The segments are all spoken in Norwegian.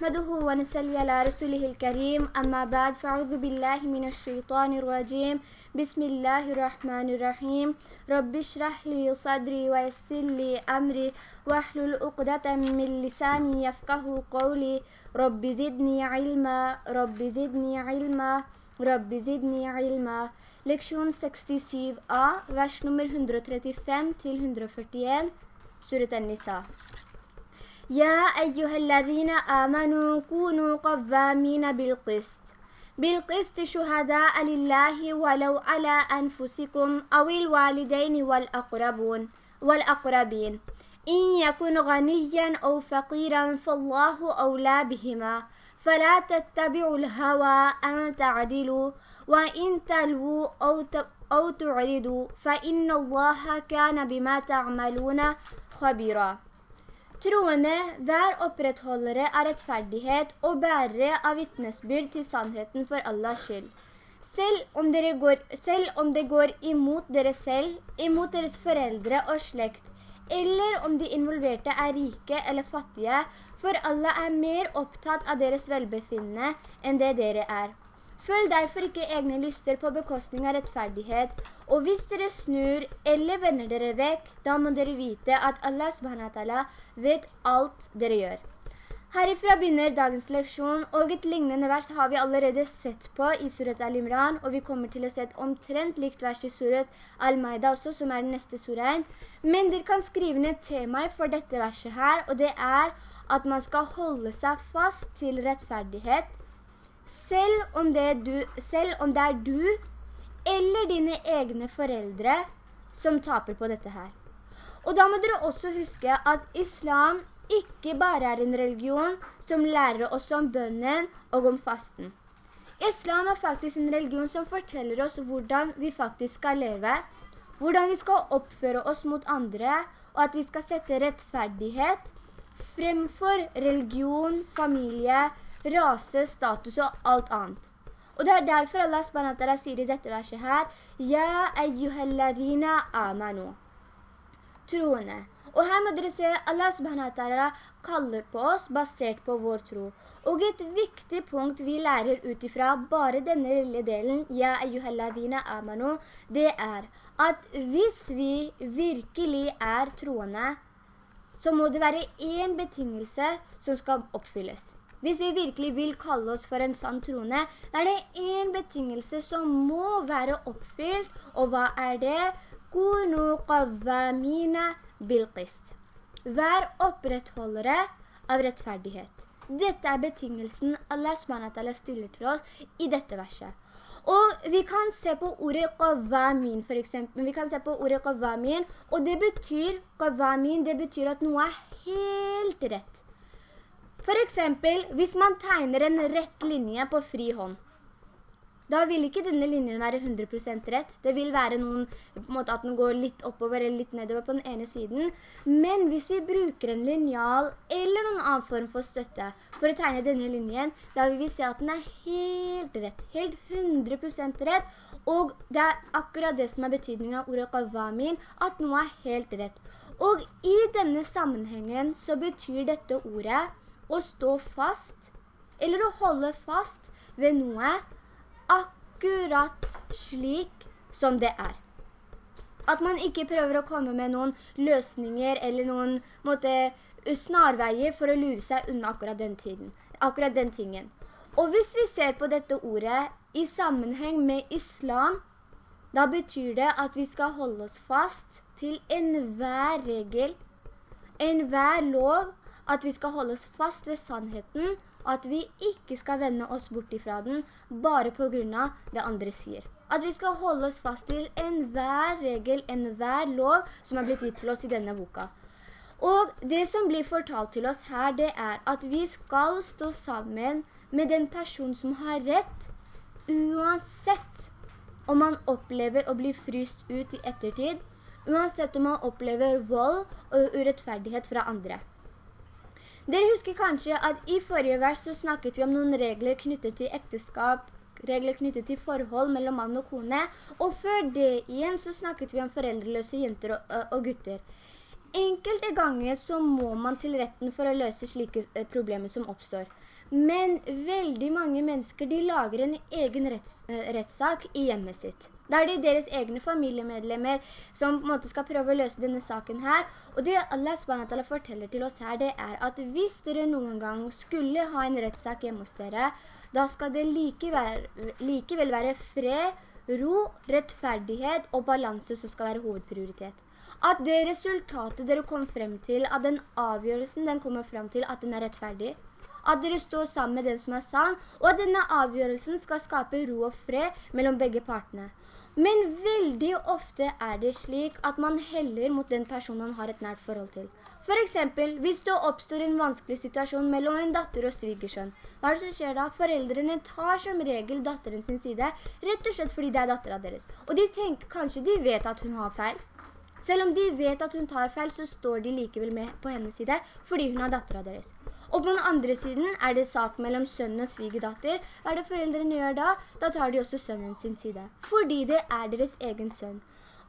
نحمده ونسلي على رسوله الكريم. أما بعد فأعوذ بالله من الشيطان الرجيم. بسم الله الرحمن الرحيم. رب اشرح لي صدري ويسر لي أمري. واحلل عقدة من لساني يفقه قولي. رب زدني علما. رب زدني علما. رب زدني علما. Leksjon 67a, vers nummer 135 til 141, Surat An-Nisa. يا أيها الذين آمنوا كونوا قوامين بالقسط. بالقسط شهداء لله ولو على أنفسكم أو الوالدين والأقربون والأقربين. إن يكن غنيا أو فقيرا فالله أولى بهما. فلا تتبعوا الهوى أن تعدلوا وإن تلووا أو, أو تعرضوا فإن الله كان بما تعملون خبيرا. Troende, vær opprettholdere av rettferdighet og bærere av vittnesbyrd til sannheten for Allahs skyld. Selv om, går, selv om det går imot dere selv, imot deres foreldre og slekt, eller om de involverte er rike eller fattige, for Allah er mer opptatt av deres velbefinnende enn det dere er. Følg derfor ikke egne lyster på bekostning av rettferdighet, og hvis dere snur eller vender dere vekk, da må dere vite at Allah subhanahu vet alt dere gjør. Herifra begynner dagens leksjon, og et lignende vers har vi allerede sett på i Surat Al-Imran, og vi kommer til å se et omtrent likt vers i Surat Al-Maida også, som er den neste suraen. Men dere kan skrive ned temaet for dette verset her, og det er at man skal holde seg fast til rettferdighet, selv om, du, selv om det er du eller dine egne foreldre som taper på dette her. Og da må dere også huske at islam ikke bare er en religion som lærer oss om bønnen og om fasten. Islam er faktisk en religion som forteller oss hvordan vi faktisk skal leve, hvordan vi skal oppføre oss mot andre, og at vi skal sette rettferdighet fremfor religion, familie, rase, status og alt annet. Og det er derfor Allah SWT sier i dette verset her, «Ja ayyuhalladina amanu». Troende. Og her må dere se, Allah SWT kaller på oss basert på vår tro. Og et viktig punkt vi lærer utifra bare denne lille delen, «Ja ayyuhalladina amanu», det er at hvis vi virkelig er troende, så må det være en betingelse som skal oppfylles. Hvis vi virkelig vil kalle oss for en sann trone, er det en betingelse som må være oppfylt, og hva er det? Kunu qavvamina bilqist. Vær opprettholdere av rettferdighet. Dette er betingelsen Allah SWT stiller til oss i dette verset. Og vi kan se på ordet qavamin for eksempel. Vi kan se på ordet qavamin, og det betyr, qavamin, det betyr at noe er helt rett. For eksempel, hvis man tegner en rett linje på fri hånd, da vil ikke denne linjen være 100% rett. Det vil være noen, måte at den går litt oppover eller litt nedover på den ene siden. Men hvis vi bruker en linjal eller noen annen form for støtte for å tegne denne linjen, da vil vi se at den er helt rett, helt 100% rett. Og det er akkurat det som er betydningen av ordet qavamin, at noe er helt rett. Og i denne sammenhengen så betyr dette ordet å stå fast, eller å holde fast ved noe akkurat slik som det er. At man ikke prøver å komme med noen løsninger eller noen måte, snarveier for å lure seg unna akkurat den, tiden, akkurat den tingen. Og hvis vi ser på dette ordet i sammenheng med islam, da betyr det at vi skal holde oss fast til enhver regel, enhver lov at vi skal holde oss fast ved sannheten, og at vi ikke skal vende oss bort ifra den, bare på grunn av det andre sier. At vi skal holde oss fast til enhver regel, enhver lov som er blitt gitt til oss i denne boka. Og det som blir fortalt til oss her, det er at vi skal stå sammen med den person som har rett, uansett om man opplever å bli fryst ut i ettertid, uansett om man opplever vold og urettferdighet fra andre. Dere husker kanskje at i forrige vers så snakket vi om noen regler knyttet til ekteskap, regler knyttet til forhold mellom mann og kone, og før det igjen så snakket vi om foreldreløse jenter og, og gutter. Enkelte ganger så må man til retten for å løse slike problemer som oppstår. Men veldig mange mennesker, de lager en egen retts, rettssak i hjemmet sitt. Da er det deres egne familiemedlemmer som på en måte skal prøve å løse denne saken her. Og det Allah SWT forteller til oss her, det er at hvis dere noen gang skulle ha en rettssak hjemme hos dere, da skal det likevel, likevel være fred, ro, rettferdighet og balanse som skal være hovedprioritet. At det resultatet dere kom frem til, at den avgjørelsen den kommer frem til, at den er rettferdig, at dere står sammen med den som er sann, og at denne avgjørelsen skal skape ro og fred mellom begge partene. Men veldig ofte er det slik at man heller mot den personen man har et nært forhold til. For eksempel, hvis det oppstår en vanskelig situasjon mellom en datter og svigersønn, hva er det som skjer da? Foreldrene tar som regel datteren sin side, rett og slett fordi det er datteren deres. Og de tenker, kanskje de vet at hun har feil. Selv om de vet at hun tar feil, så står de likevel med på hennes side, fordi hun er datteren deres. Og på den andre siden er det sak mellom sønn og svigedatter. Hva er det foreldrene gjør da? Da tar de også sønnen sin side. Fordi det er deres egen sønn.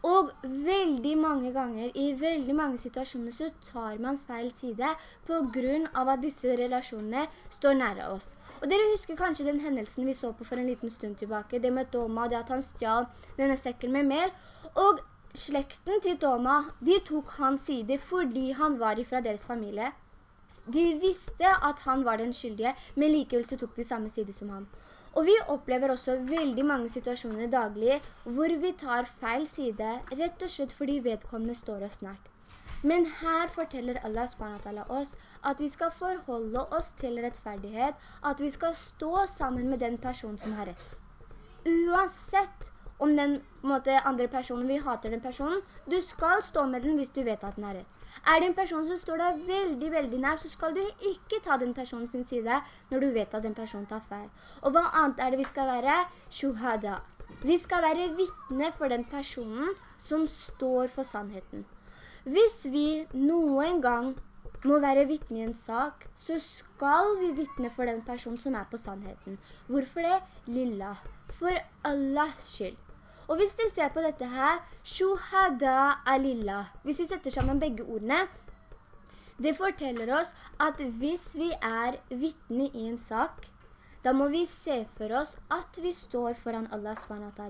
Og veldig mange ganger, i veldig mange situasjoner, så tar man feil side på grunn av at disse relasjonene står nære oss. Og dere husker kanskje den hendelsen vi så på for en liten stund tilbake, det med Doma, det at han stjal denne sekken med mel. Og slekten til Doma, de tok hans side fordi han var ifra deres familie. De visste at han var den skyldige, men likevel så tok de samme side som han. Og vi opplever også veldig mange situasjoner daglig hvor vi tar feil side, rett og slett fordi vedkommende står oss nært. Men her forteller Allah SWT oss at vi skal forholde oss til rettferdighet, at vi skal stå sammen med den personen som har rett. Uansett om den måte, andre personen, vi hater den personen, du skal stå med den hvis du vet at den har rett. Er det en person som står deg veldig, veldig nær, så skal du ikke ta den personen sin side når du vet at den personen tar feil. Og hva annet er det vi skal være? Shuhada. Vi skal være vittne for den personen som står for sannheten. Hvis vi noen gang må være vittne i en sak, så skal vi vittne for den personen som er på sannheten. Hvorfor det? Lilla. For Allahs skyld. Og hvis dere ser på dette her, shuhada alillah, hvis vi setter sammen begge ordene, det forteller oss at hvis vi er vittne i en sak, da må vi se for oss at vi står foran Allah SWT,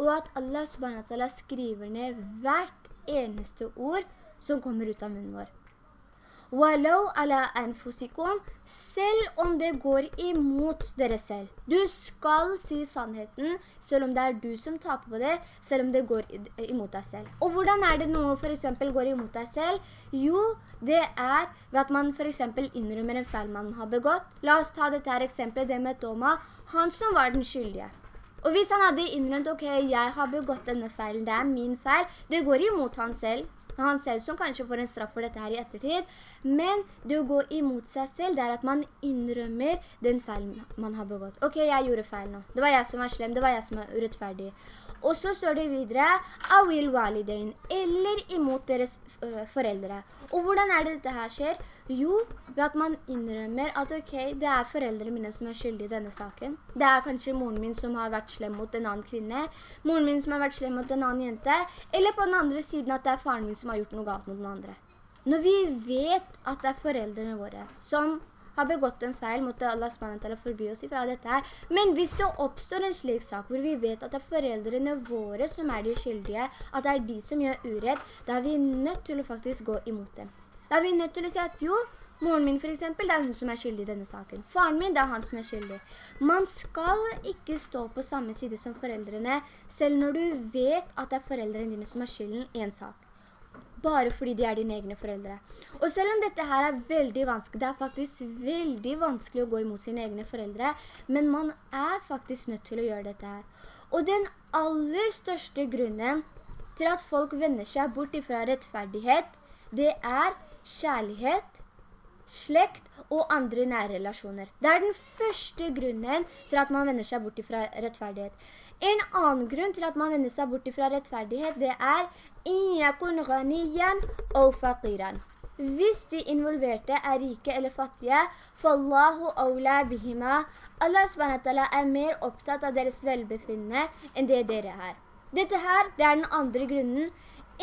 og at Allah SWT skriver ned hvert eneste ord som kommer ut av munnen vår. «Walau ala anfusikum», selv om det går imot dere selv. Du skal si sannheten, selv om det er du som taper på det, selv om det går imot deg selv. Og hvordan er det noe for eksempel går imot deg selv? Jo, det er ved at man for eksempel innrømmer en feil man har begått. La oss ta dette her eksempelet, det med Toma, han som var den skyldige. Og hvis han hadde innrømt, ok, jeg har begått denne feilen, det er min feil, det går imot han selv, han selv som kanskje får en straff for dette her i ettertid. Men det å gå imot seg selv, det er at man innrømmer den feil man har begått. Ok, jeg gjorde feil nå. Det var jeg som var slem, det var jeg som var urettferdig. Og så står det videre, awil walidain, eller imot deres uh, foreldre. Og hvordan er det dette her skjer? Jo, ved at man innrømmer at ok, det er foreldrene mine som er skyldige i denne saken. Det er kanskje moren min som har vært slem mot en annen kvinne, moren min som har vært slem mot en annen jente, eller på den andre siden at det er faren min som har gjort noe galt mot den andre. Når vi vet at det er foreldrene våre som har begått en feil, måtte Allah SWT forby oss ifra dette her. Men hvis det oppstår en slik sak hvor vi vet at det er foreldrene våre som er de skyldige, at det er de som gjør uredd, da er vi nødt til å faktisk gå imot dem. Da er vi nødt til å si at jo, moren min for eksempel, det er hun som er skyldig i denne saken. Faren min, det er han som er skyldig. Man skal ikke stå på samme side som foreldrene, selv når du vet at det er foreldrene dine som er skylden i en sak. Bare fordi de er dine egne foreldre. Og selv om dette her er veldig vanskelig, det er faktisk veldig vanskelig å gå imot sine egne foreldre, men man er faktisk nødt til å gjøre dette her. Og den aller største grunnen til at folk vender seg bort ifra rettferdighet, det er kjærlighet, slekt og andre nære relasjoner. Det er den første grunnen til at man vender seg bort fra rettferdighet. En annen grunn til at man vender seg bort fra rettferdighet, det er «Iyakun ghaniyan og faqiran». Hvis de involverte er rike eller fattige, «Fallahu awla bihima». Allah SWT er mer opptatt av deres velbefinnende enn det dere er. Dette her, det er den andre grunnen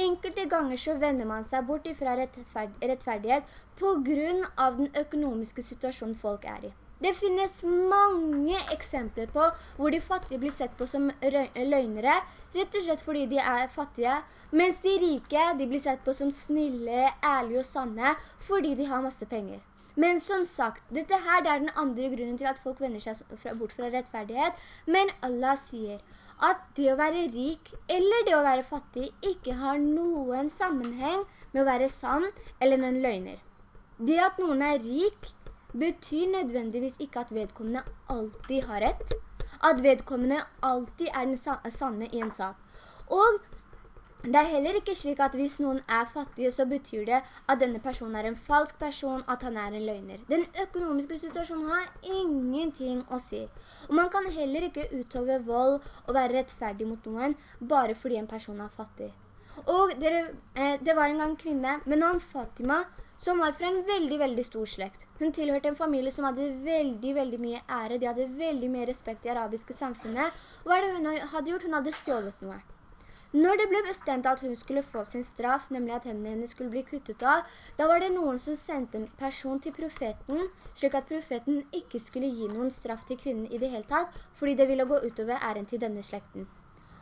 enkelte ganger så vender man seg bort fra rettferdighet på grunn av den økonomiske situasjonen folk er i. Det finnes mange eksempler på hvor de fattige blir sett på som løgnere, rett og slett fordi de er fattige, mens de rike de blir sett på som snille, ærlige og sanne fordi de har masse penger. Men som sagt, dette her er den andre grunnen til at folk vender seg bort fra rettferdighet, men Allah sier at det å være rik eller det å være fattig ikke har noen sammenheng med å være sann eller en løgner. Det at noen er rik betyr nødvendigvis ikke at vedkommende alltid har rett, at vedkommende alltid er den sanne i en sak. Og det er heller ikke slik at hvis noen er fattige, så betyr det at denne personen er en falsk person, at han er en løgner. Den økonomiske situasjonen har ingenting å si. Og man kan heller ikke utøve vold og være rettferdig mot noen bare fordi en person er fattig. Og dere, eh, det var en gang kvinne, men navn Fatima, som var fra en veldig, veldig stor slekt. Hun tilhørte en familie som hadde veldig, veldig mye ære. De hadde veldig mye respekt i arabiske samfunnet. Hva er det hun hadde gjort? Hun hadde stjålet noe. Når det ble bestemt at hun skulle få sin straff, nemlig at hendene hennes skulle bli kuttet av, da var det noen som sendte en person til profeten, slik at profeten ikke skulle gi noen straff til kvinnen i det hele tatt, fordi det ville gå utover æren til denne slekten.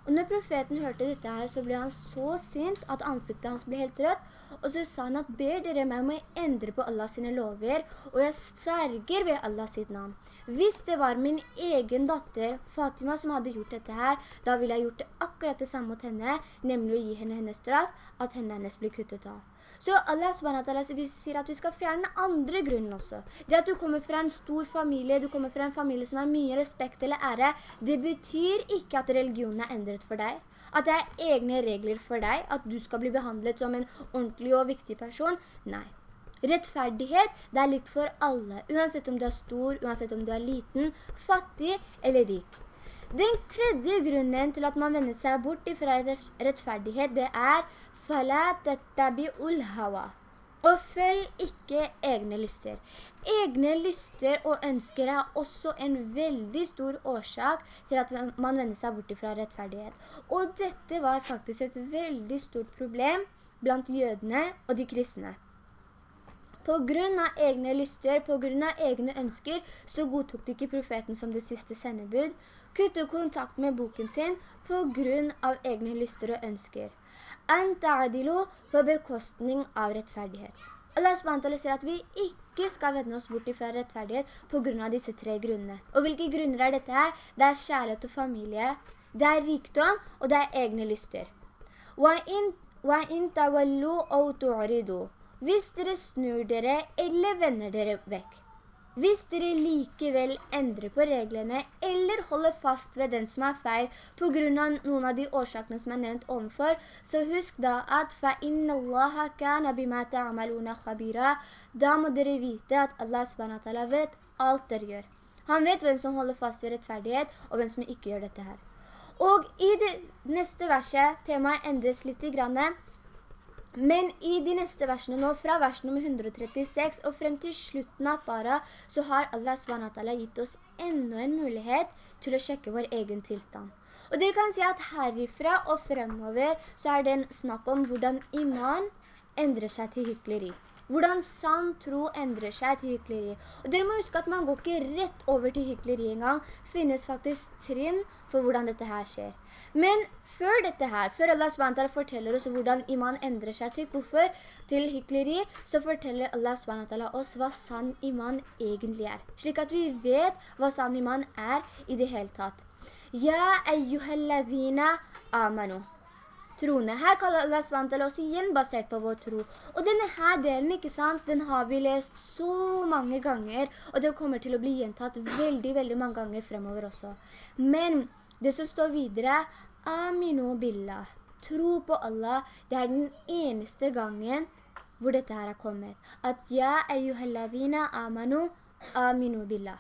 Og når profeten hørte dette her, så ble han så sint at ansiktet hans ble helt rødt, og så sa han at ber dere meg om å endre på Allah sine lover, og jeg sverger ved Allah sitt navn. Hvis det var min egen datter, Fatima, som hadde gjort dette her, da ville jeg gjort det akkurat det samme mot henne, nemlig å gi henne hennes straff, at henne hennes blir kuttet av. Så Allah SWT sier at vi skal fjerne andre grunnen også. Det at du kommer fra en stor familie, du kommer fra en familie som har mye respekt eller ære, det betyr ikke at religionen er endret for deg. At det er egne regler for deg, at du skal bli behandlet som en ordentlig og viktig person. Nei. Rettferdighet, det er likt for alle, uansett om du er stor, uansett om du er liten, fattig eller rik. Den tredje grunnen til at man vender seg bort fra rettferdighet, det er «Fala tattabi'ul hawa». Og følg ikke egne lyster. Egne lyster og ønsker er også en veldig stor årsak til at man vender seg borti fra rettferdighet. Og dette var faktisk et veldig stort problem blant jødene og de kristne. På grunn av egne lyster, på grunn av egne ønsker, så godtok de ikke profeten som det siste sendebud. Kutte kontakt med boken sin på grunn av egne lyster og ønsker på bekostning av rettferdighet. Allah SWT sier at vi ikke skal vende oss bort fra rettferdighet på grunn av disse tre grunnene. Og hvilke grunner er dette her? Det er kjærlighet og familie, det er rikdom, og det er egne lyster. Hvis dere snur dere eller vender dere vekk, hvis dere likevel endrer på reglene eller holder fast ved den som er feil på grunn av noen av de årsakene som er nevnt ovenfor, så husk da at فَإِنَّ اللَّهَ كَانَ بِمَا تَعْمَلُونَ خَبِيرًا Da må dere vite at Allah SWT vet alt dere gjør. Han vet hvem som holder fast ved rettferdighet, og hvem som ikke gjør dette her. Og i det neste verset, temaet endres litt i grannet, men i de neste versene nå, fra vers nummer 136 og frem til slutten av para, så har Allah SWT gitt oss enda en mulighet til å sjekke vår egen tilstand. Og dere kan si at herifra og fremover så er det en snakk om hvordan iman endrer seg til hykleri. Hvordan sann tro endrer seg til hykleri. Og dere må huske at man går ikke rett over til hykleri engang. Finnes faktisk trinn for hvordan dette her skjer. Men før dette her, før Allah SWT forteller oss hvordan iman endrer seg til hvorfor, til hykleri, så forteller Allah SWT oss hva sann iman egentlig er. Slik at vi vet hva sann iman er i det hele tatt. Ja, eyyuhalladhina amanu. Troende. Her kaller Allah SWT oss igjen basert på vår tro. Og denne her delen, ikke sant, den har vi lest så mange ganger, og det kommer til å bli gjentatt veldig, veldig mange ganger fremover også. Men det som står videre Aminu billah. Tro på Allah. Det er den eneste gangen hvor dette her er kommet. At ja, eyyuhalladina amanu, aminu billah.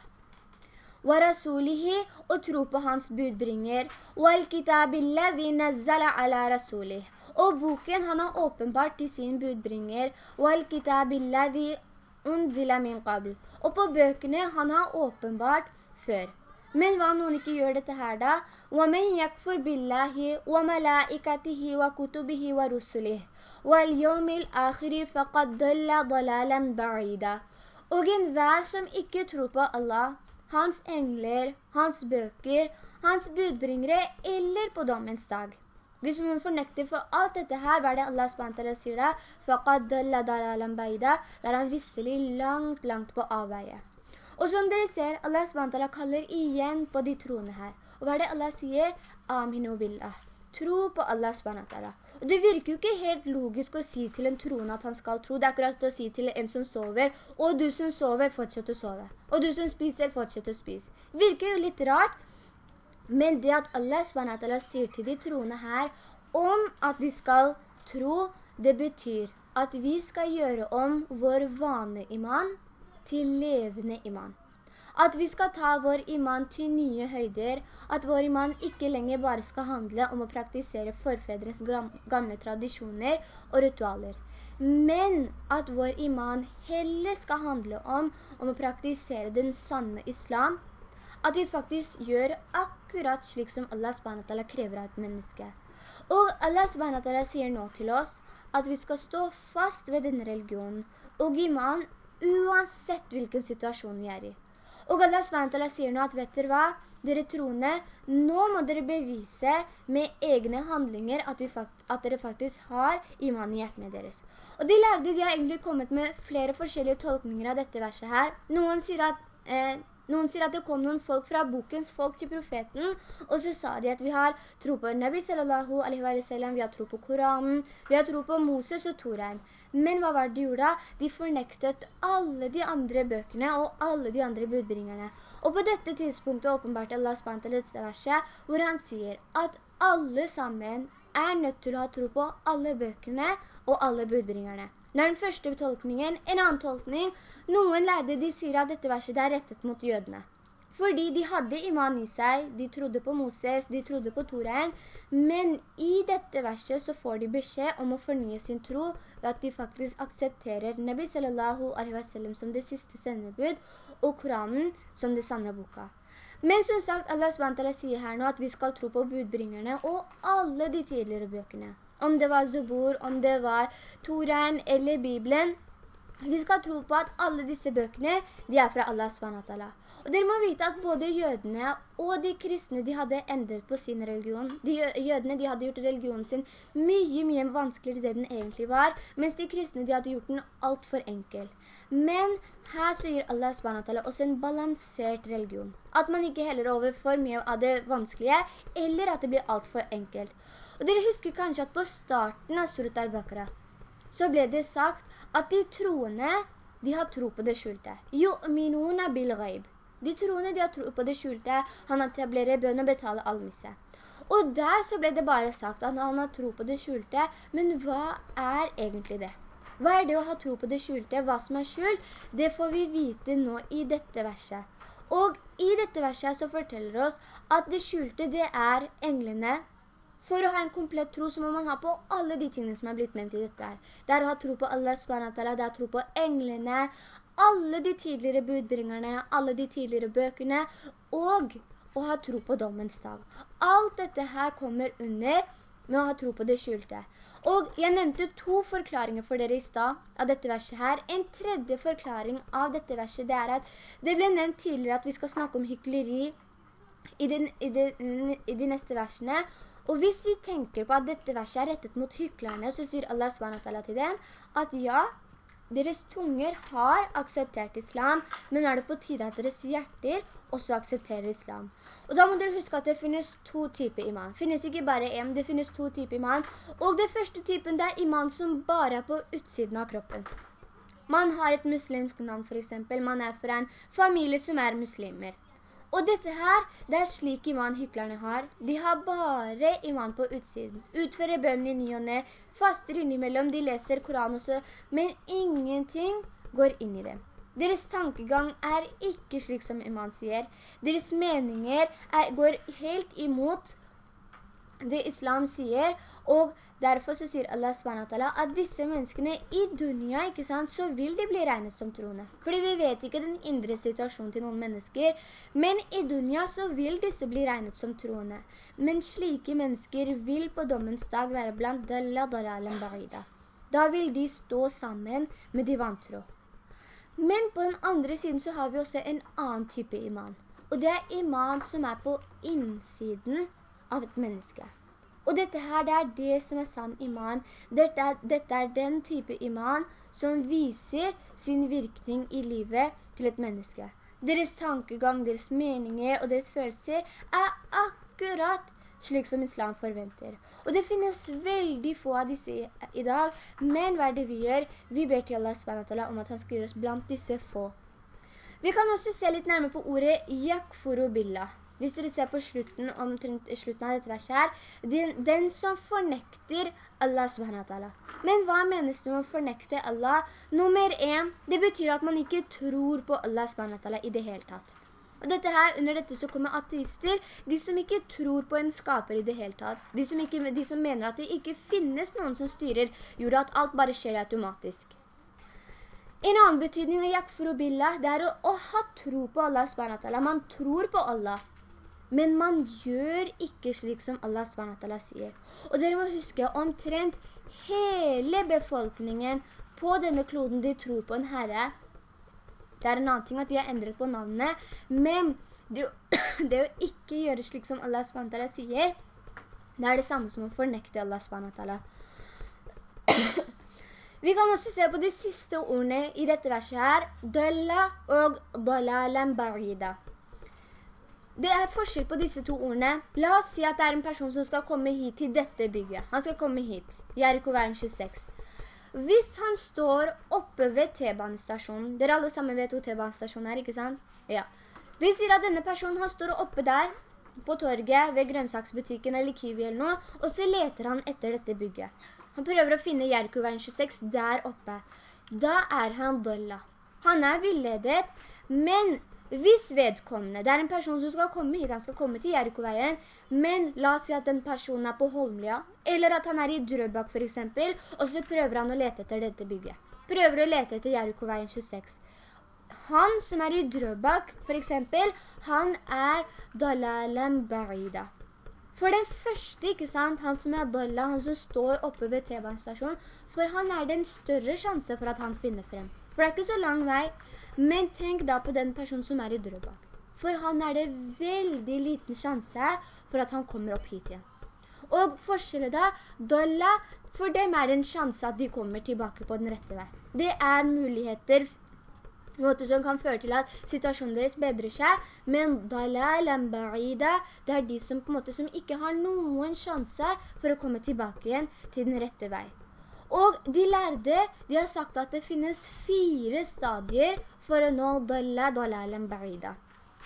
Wa rasulihi, og tro på hans budbringer. Wal kitabilladhi nazzala ala rasulih. Og boken han har åpenbart til sin budbringer. Wal kitabilladhi unzila min qabl. Og på bøkene han har åpenbart før. Men hva noen ikke gjør dette her da? وَمَنْ يَكْفُرْ بِاللَّهِ وَمَلَائِكَتِهِ وَكُتُبِهِ وَرُسُلِهِ وَالْيَوْمِ الْآخِرِ فَقَدْ دَلَّ ضَلَالًا بَعِيدًا Og enhver som ikke tror på Allah, hans engler, hans bøker, hans budbringere eller på dommens dag. Hvis noen fornekter for alt dette her, hva er det Allah SWT sier da? فَقَدْ دَلَّ ضَلَالًا بَعِيدًا Da er han visselig langt, langt på avveie. Og som dere ser, Allah SWT kaller igjen på de troende her. Og hva er det Allah sier? Amin og billah. Tro på Allah SWT. Og det virker jo ikke helt logisk å si til en troende at han skal tro. Det er akkurat å si til en som sover, og du som sover, fortsett å sove. Og du som spiser, fortsett å spise. Virker jo litt rart, men det at Allah SWT sier til de troende her om at de skal tro, det betyr at vi skal gjøre om vår vane iman til levende iman. At vi skal ta vår iman til nye høyder, at vår iman ikke lenger bare skal handle om å praktisere forfedres gamle tradisjoner og ritualer. Men at vår iman heller skal handle om, om å praktisere den sanne islam, at vi faktisk gjør akkurat slik som Allah SWT krever av et menneske. Og Allah SWT sier nå til oss at vi skal stå fast ved denne religionen, og iman uansett hvilken situasjon vi er i. Og Allah SWT sier nå at, vet dere hva? Dere troende, nå må dere bevise med egne handlinger at, at dere faktisk har iman i hjertene deres. Og de lærde, de har egentlig kommet med flere forskjellige tolkninger av dette verset her. Noen sier at eh, noen sier at det kom noen folk fra bokens folk til profeten, og så sa de at vi har tro på Nabi sallallahu alaihi wa sallam, vi har tro på Koranen, vi har tro på Moses og Torein. Men hva var det de gjorde? da? De fornektet alle de andre bøkene og alle de andre budbringerne. Og på dette tidspunktet åpenbart Allah spant dette verset, hvor han sier at alle sammen er nødt til å ha tro på alle bøkene og alle budbringerne. Det er den første tolkningen. En annen tolkning, noen lærde de sier at dette verset er rettet mot jødene. Fordi de hadde iman i seg, de trodde på Moses, de trodde på Torein, men i dette verset så får de beskjed om å fornye sin tro, at de faktisk aksepterer Nabi sallallahu alaihi wasallam som det siste sendebud, og Koranen som det sanne boka. Men som sagt, Allah SWT sier her nå at vi skal tro på budbringerne og alle de tidligere bøkene om det var Zubur, om det var Toran eller Bibelen. Vi skal tro på at alle disse bøkene, de er fra Allah SWT. Og dere må vite at både jødene og de kristne, de hadde endret på sin religion. De jødene, de hadde gjort religionen sin mye, mye vanskeligere det den egentlig var, mens de kristne, de hadde gjort den alt for enkel. Men her så gir Allah SWT oss en balansert religion. At man ikke heller over for mye av det vanskelige, eller at det blir alt for enkelt. Og dere husker kanskje at på starten av Surat al-Bakra, så ble det sagt at de troende, de har tro på det skjulte. Yu'minuna bil ghaib. De troende, de har tro på det skjulte. Han etablerer bønn og betaler almisse. Og der så ble det bare sagt at han har tro på det skjulte, men hva er egentlig det? Hva er det å ha tro på det skjulte? Hva som er skjult? Det får vi vite nå i dette verset. Og i dette verset så forteller oss at det skjulte det er englene, for å ha en komplett tro så må man ha på alle de tingene som er blitt nevnt i dette her. Det er å ha tro på Allah SWT, det er å tro på englene, alle de tidligere budbringerne, alle de tidligere bøkene, og å ha tro på dommens dag. Alt dette her kommer under med å ha tro på det skjulte. Og jeg nevnte to forklaringer for dere i stad av dette verset her. En tredje forklaring av dette verset, det er at det ble nevnt tidligere at vi skal snakke om hykleri i de, i de, i de neste versene, og hvis vi tenker på at dette verset er rettet mot hyklerne, så sier Allah SWT til dem at ja, deres tunger har akseptert islam, men er det på tide at deres hjerter også aksepterer islam. Og da må dere huske at det finnes to typer iman. Det finnes ikke bare en, det finnes to typer iman. Og det første typen det er iman som bare er på utsiden av kroppen. Man har et muslimsk navn for eksempel, man er fra en familie som er muslimer. Og dette her, det er slik iman hyklerne har. De har bare iman på utsiden. Utfører bønnen i ny og ned, faster innimellom, de leser Koran også, men ingenting går inn i dem. Deres tankegang er ikke slik som iman sier. Deres meninger er, går helt imot det islam sier, og Derfor så sier Allah SWT at disse menneskene i dunya, ikke sant, så vil de bli regnet som troende. Fordi vi vet ikke den indre situasjonen til noen mennesker, men i dunya så vil disse bli regnet som troende. Men slike mennesker vil på dommens dag være blant dalla ba'ida. Da vil de stå sammen med de vantro. Men på den andre siden så har vi også en annen type iman. Og det er iman som er på innsiden av et menneske. Og dette her, det er det som er sann iman. Dette er, dette er den type iman som viser sin virkning i livet til et menneske. Deres tankegang, deres meninger og deres følelser er akkurat slik som islam forventer. Og det finnes veldig få av disse i, dag, men hva er det vi gjør? Vi ber til Allah SWT om at han skal gjøre oss blant disse få. Vi kan også se litt nærmere på ordet yakfuru billah. Hvis dere ser på slutten, omtrent slutten av dette verset her, den, den som fornekter Allah subhanahu Men hva menes det med å fornekte Allah? Nummer en, det betyr at man ikke tror på Allah subhanahu i det hele tatt. Og dette her, under dette så kommer ateister, de som ikke tror på en skaper i det hele tatt. De som, ikke, de som mener at det ikke finnes noen som styrer jorda, at alt bare skjer automatisk. En annen betydning av yakfuru billah, det er å, å ha tro på Allah subhanahu Man tror på Allah. Men man gjør ikke slik som Allah SWT sier. Og dere må huske, omtrent hele befolkningen på denne kloden, de tror på en herre. Det er en annen ting at de har endret på navnet, men det, det å ikke gjøre slik som Allah SWT sier, det er det samme som å fornekte Allah SWT. Vi kan også se på de siste ordene i dette verset her, «Dalla» og «dalalan ba'ida». Det er forskjell på disse to ordene. La oss si at det er en person som skal komme hit til dette bygget. Han skal komme hit. Jericho-veien 26. Hvis han står oppe ved T-banestasjonen, dere alle sammen vet hvor T-banestasjonen er, ikke sant? Ja. Vi sier at denne personen han står oppe der, på torget, ved grønnsaksbutikken eller Kiwi eller noe, og så leter han etter dette bygget. Han prøver å finne Jericho-veien 26 der oppe. Da er han dolla. Han er villedet, men hvis vedkommende, det er en person som skal komme hit, han skal komme til Jericho-veien, men la oss si at den personen er på Holmlia, eller at han er i Drøbak for eksempel, og så prøver han å lete etter dette bygget. Prøver å lete etter Jericho-veien 26. Han som er i Drøbak for eksempel, han er Dalalem Ba'ida. For den første, ikke sant, han som er Dalla, han som står oppe ved T-banestasjonen, for han er det en større sjanse for at han finner frem. For det er ikke så lang vei, men tenk da på den personen som er i Drøbak. For han er det veldig liten sjanse for at han kommer opp hit igjen. Og forskjellet da, Dolla, for dem er det en sjanse at de kommer tilbake på den rette vei. Det er muligheter måte som kan føre til at situasjonen deres bedrer seg, men dalal ba'ida, det er de som på måte som ikke har noen sjanse for å komme tilbake igjen til den rette vei. Og de lærde, de har sagt at det finnes fire stadier for å nå dalla dalalan ba'ida.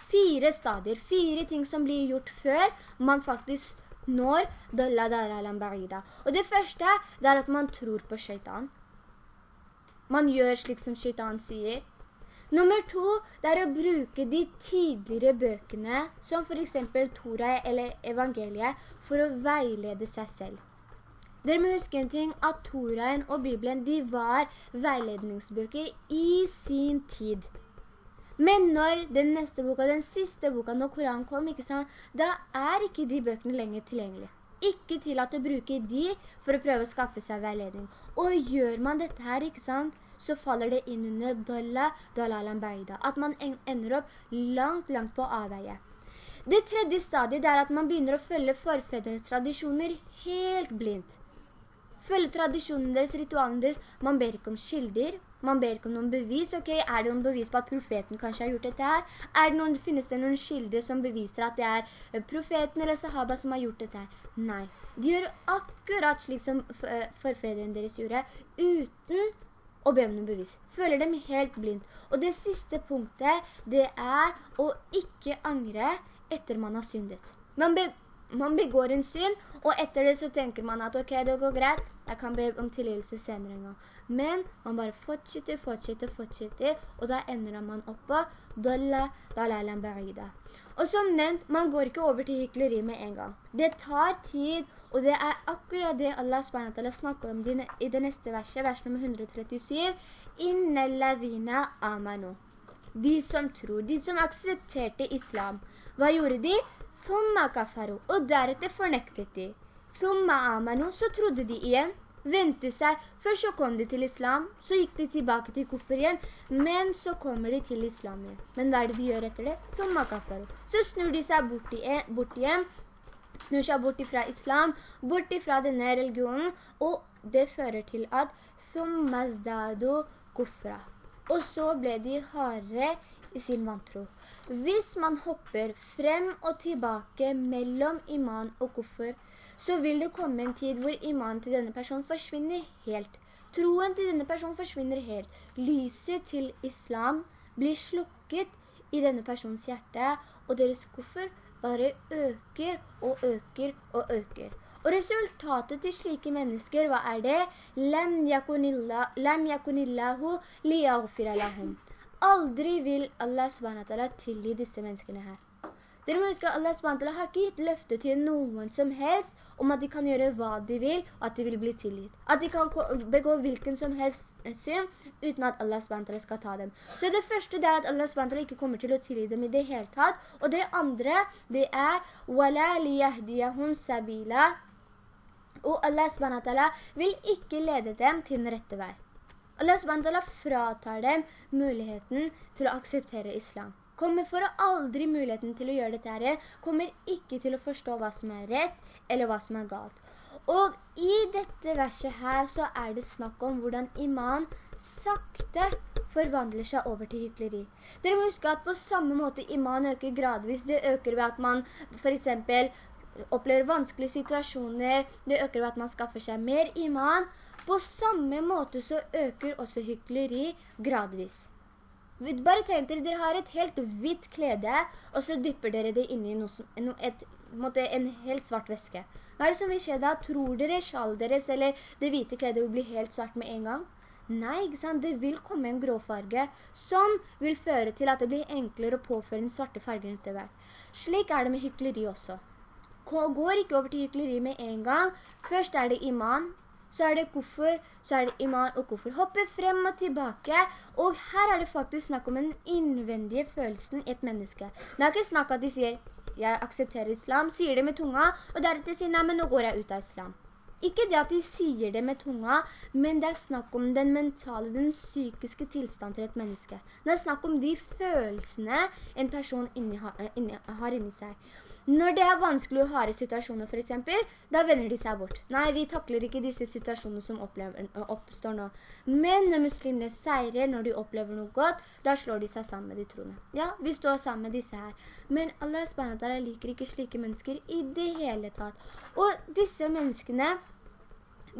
Fire stadier, fire ting som blir gjort før man faktisk når dalla dalalan ba'ida. Og det første er at man tror på shaitan. Man gjør slik som shaitan sier. Nummer to, det er å bruke de tidligere bøkene, som for eksempel Torah eller evangeliet, for å veilede seg selv. Dere må huske en ting, at Toraen og Bibelen, de var veiledningsbøker i sin tid. Men når den neste boka, den siste boka, når Koran kom, sant, da er ikke de bøkene lenger tilgjengelige. Ikke til at å bruke de for å prøve å skaffe seg veiledning. Og gjør man dette her, ikke sant, så faller det inn under dalla, dalalan baida. At man ender opp langt, langt på avveie. Det tredje stadiet er at man begynner å følge forfedrenes tradisjoner helt blindt følge tradisjonen deres, ritualen deres. Man ber ikke om skilder, man ber ikke om noen bevis. Ok, er det noen bevis på at profeten kanskje har gjort dette her? Er det noen, finnes det noen skilder som beviser at det er eh, profeten eller sahaba som har gjort dette her? Nei. De gjør akkurat slik som forfederen forfedrene deres gjorde, uten å be om noen bevis. Føler dem helt blindt. Og det siste punktet, det er å ikke angre etter man har syndet. Man, man begår en synd, og etter det så tenker man at ok, det går greit, jeg kan be om tilgivelse senere en gang. Men man bare fortsetter, fortsetter, fortsetter, og da ender man opp på «Dalla dalalan ba'ida». Og som nevnt, man går ikke over til hykleri med en gang. Det tar tid, og det er akkurat det Allah SWT snakker om i det neste verset, vers nummer 137. «Inna lavina amanu». De som tror, de som aksepterte islam. Hva gjorde de? Thumma kafaru. Og deretter fornektet de. Thumma amanu. Så trodde de igjen. Ventet seg. Først så kom de til islam. Så gikk de tilbake til kuffer igjen. Men så kommer de til islam igjen. Men hva er det de gjør etter det? Thumma kafaru. Så snur de seg bort, igjen, bort igjen. Snur seg bort fra islam. Bort fra denne religionen. Og det fører til at thumma zdadu kufra. Og så ble de hardere i sin vantro. Hvis man hopper frem og tilbake mellom iman og kuffer, så vil det komme en tid hvor iman til denne personen forsvinner helt. Troen til denne personen forsvinner helt. Lyset til islam blir slukket i denne persons hjerte, og deres kuffer bare øker og øker og øker. Og resultatet til slike mennesker, hva er det? «Lam yakunillahu liyaghfira lahum». Aldri vil Allah SWT tilgi disse menneskene her. Dere må huske at Allah SWT har ikke gitt løfte til noen som helst om at de kan gjøre hva de vil, og at de vil bli tilgitt. At de kan begå hvilken som helst synd uten at Allah SWT skal ta dem. Så det første er at Allah SWT ikke kommer til å tilgi dem i det hele tatt. Og det andre, det er «Wala liyahdiyahum sabila». Og Allah SWT vil ikke lede dem til den rette vei. Allah SWT fratar dem muligheten til å akseptere islam. Kommer for aldri muligheten til å gjøre dette her, kommer ikke til å forstå hva som er rett eller hva som er galt. Og i dette verset her så er det snakk om hvordan iman sakte forvandler seg over til hykleri. Dere må huske at på samme måte iman øker gradvis. Det øker ved at man for eksempel opplever vanskelige situasjoner. Det øker ved at man skaffer seg mer iman. På samme måte så øker også hykleri gradvis. Bare tenk dere, dere har et helt hvitt klede, og så dypper dere det inn i noe, et, måte, en helt svart væske. Hva er det som vil skje da? Tror dere sjal deres eller det hvite kledet vil bli helt svart med en gang? Nei, ikke sant? Det vil komme en gråfarge som vil føre til at det blir enklere å påføre en svarte fargen etter hvert. Slik er det med hykleri også. Går ikke over til hykleri med en gang. Først er det iman, så er det hvorfor så er det iman og kuffer. Hopper frem og tilbake, og her er det faktisk snakk om den innvendige følelsen i et menneske. Det er ikke snakk at de sier, jeg aksepterer islam, sier det med tunga, og deretter sier, nei, men nå går jeg ut av islam. Ikke det at de sier det med tunga, men det er snakk om den mentale, den psykiske tilstand til et menneske. Det er snakk om de følelsene en person inni, inni, har inni seg. Når det er vanskelig og harde situasjoner for eksempel, da vender de seg bort. Nei, vi takler ikke disse situasjonene som opplever, oppstår nå. Men når muslimene seirer, når de opplever noe godt, da slår de seg sammen med de troende. Ja, vi står sammen med disse her. Men Allah liker ikke slike mennesker i det hele tatt. Og disse menneskene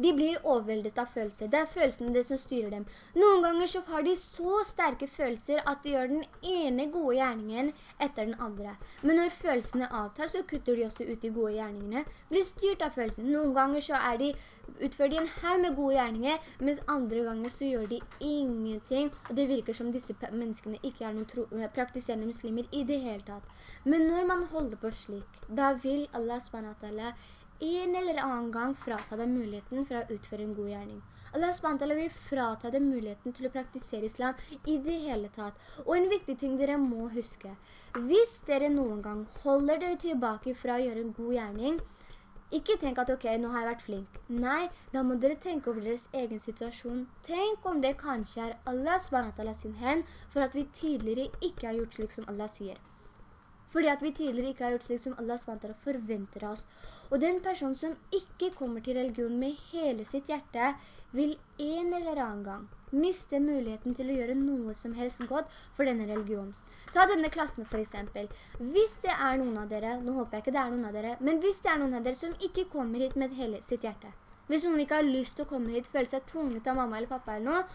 de blir overveldet av følelser. Det er følelsene det som styrer dem. Noen ganger så har de så sterke følelser at de gjør den ene gode gjerningen etter den andre. Men når følelsene avtar, så kutter de også ut de gode gjerningene. Blir styrt av følelsene. Noen ganger så er de utfører de en haug med gode gjerninger, mens andre ganger så gjør de ingenting, og det virker som disse menneskene ikke er noen tro, praktiserende muslimer i det hele tatt. Men når man holder på slik, da vil Allah SWT en eller annen gang frata dem muligheten for å utføre en god gjerning. Allah SWT vil frata dem muligheten til å praktisere islam i det hele tatt. Og en viktig ting dere må huske, hvis dere noen gang holder dere tilbake fra å gjøre en god gjerning, ikke tenk at ok, nå har jeg vært flink. Nei, da må dere tenke over deres egen situasjon. Tenk om det kanskje er Allah SWT sin hen for at vi tidligere ikke har gjort slik som Allah sier. Fordi at vi tidligere ikke har gjort slik som Allah SWT forventer oss. Og den person som ikke kommer til religion med hele sitt hjerte, vil en eller annen gang miste muligheten til å gjøre noe som helst godt for denne religionen. Ta denne klassen for eksempel. Hvis det er noen av dere, nå håper jeg ikke det er noen av dere, men hvis det er noen av dere som ikke kommer hit med hele sitt hjerte, hvis noen ikke har lyst til å komme hit, føler seg tvunget av mamma eller pappa eller noe,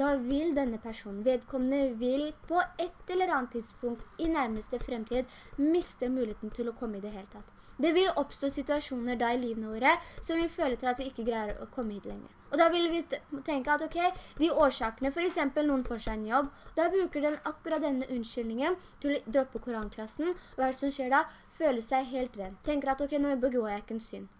da vil denne personen, vedkommende vil på et eller annet tidspunkt i nærmeste fremtid miste muligheten til å komme i det hele tatt. Det vil oppstå situasjoner da i livene våre som vi føler til at vi ikke greier å komme hit lenger. Og da vil vi tenke at ok, de årsakene, for eksempel noen får seg en jobb, da bruker den akkurat denne unnskyldningen til å droppe koranklassen, og hva som skjer da? Føler seg helt ren. Tenker at ok, nå begår jeg ikke en synd.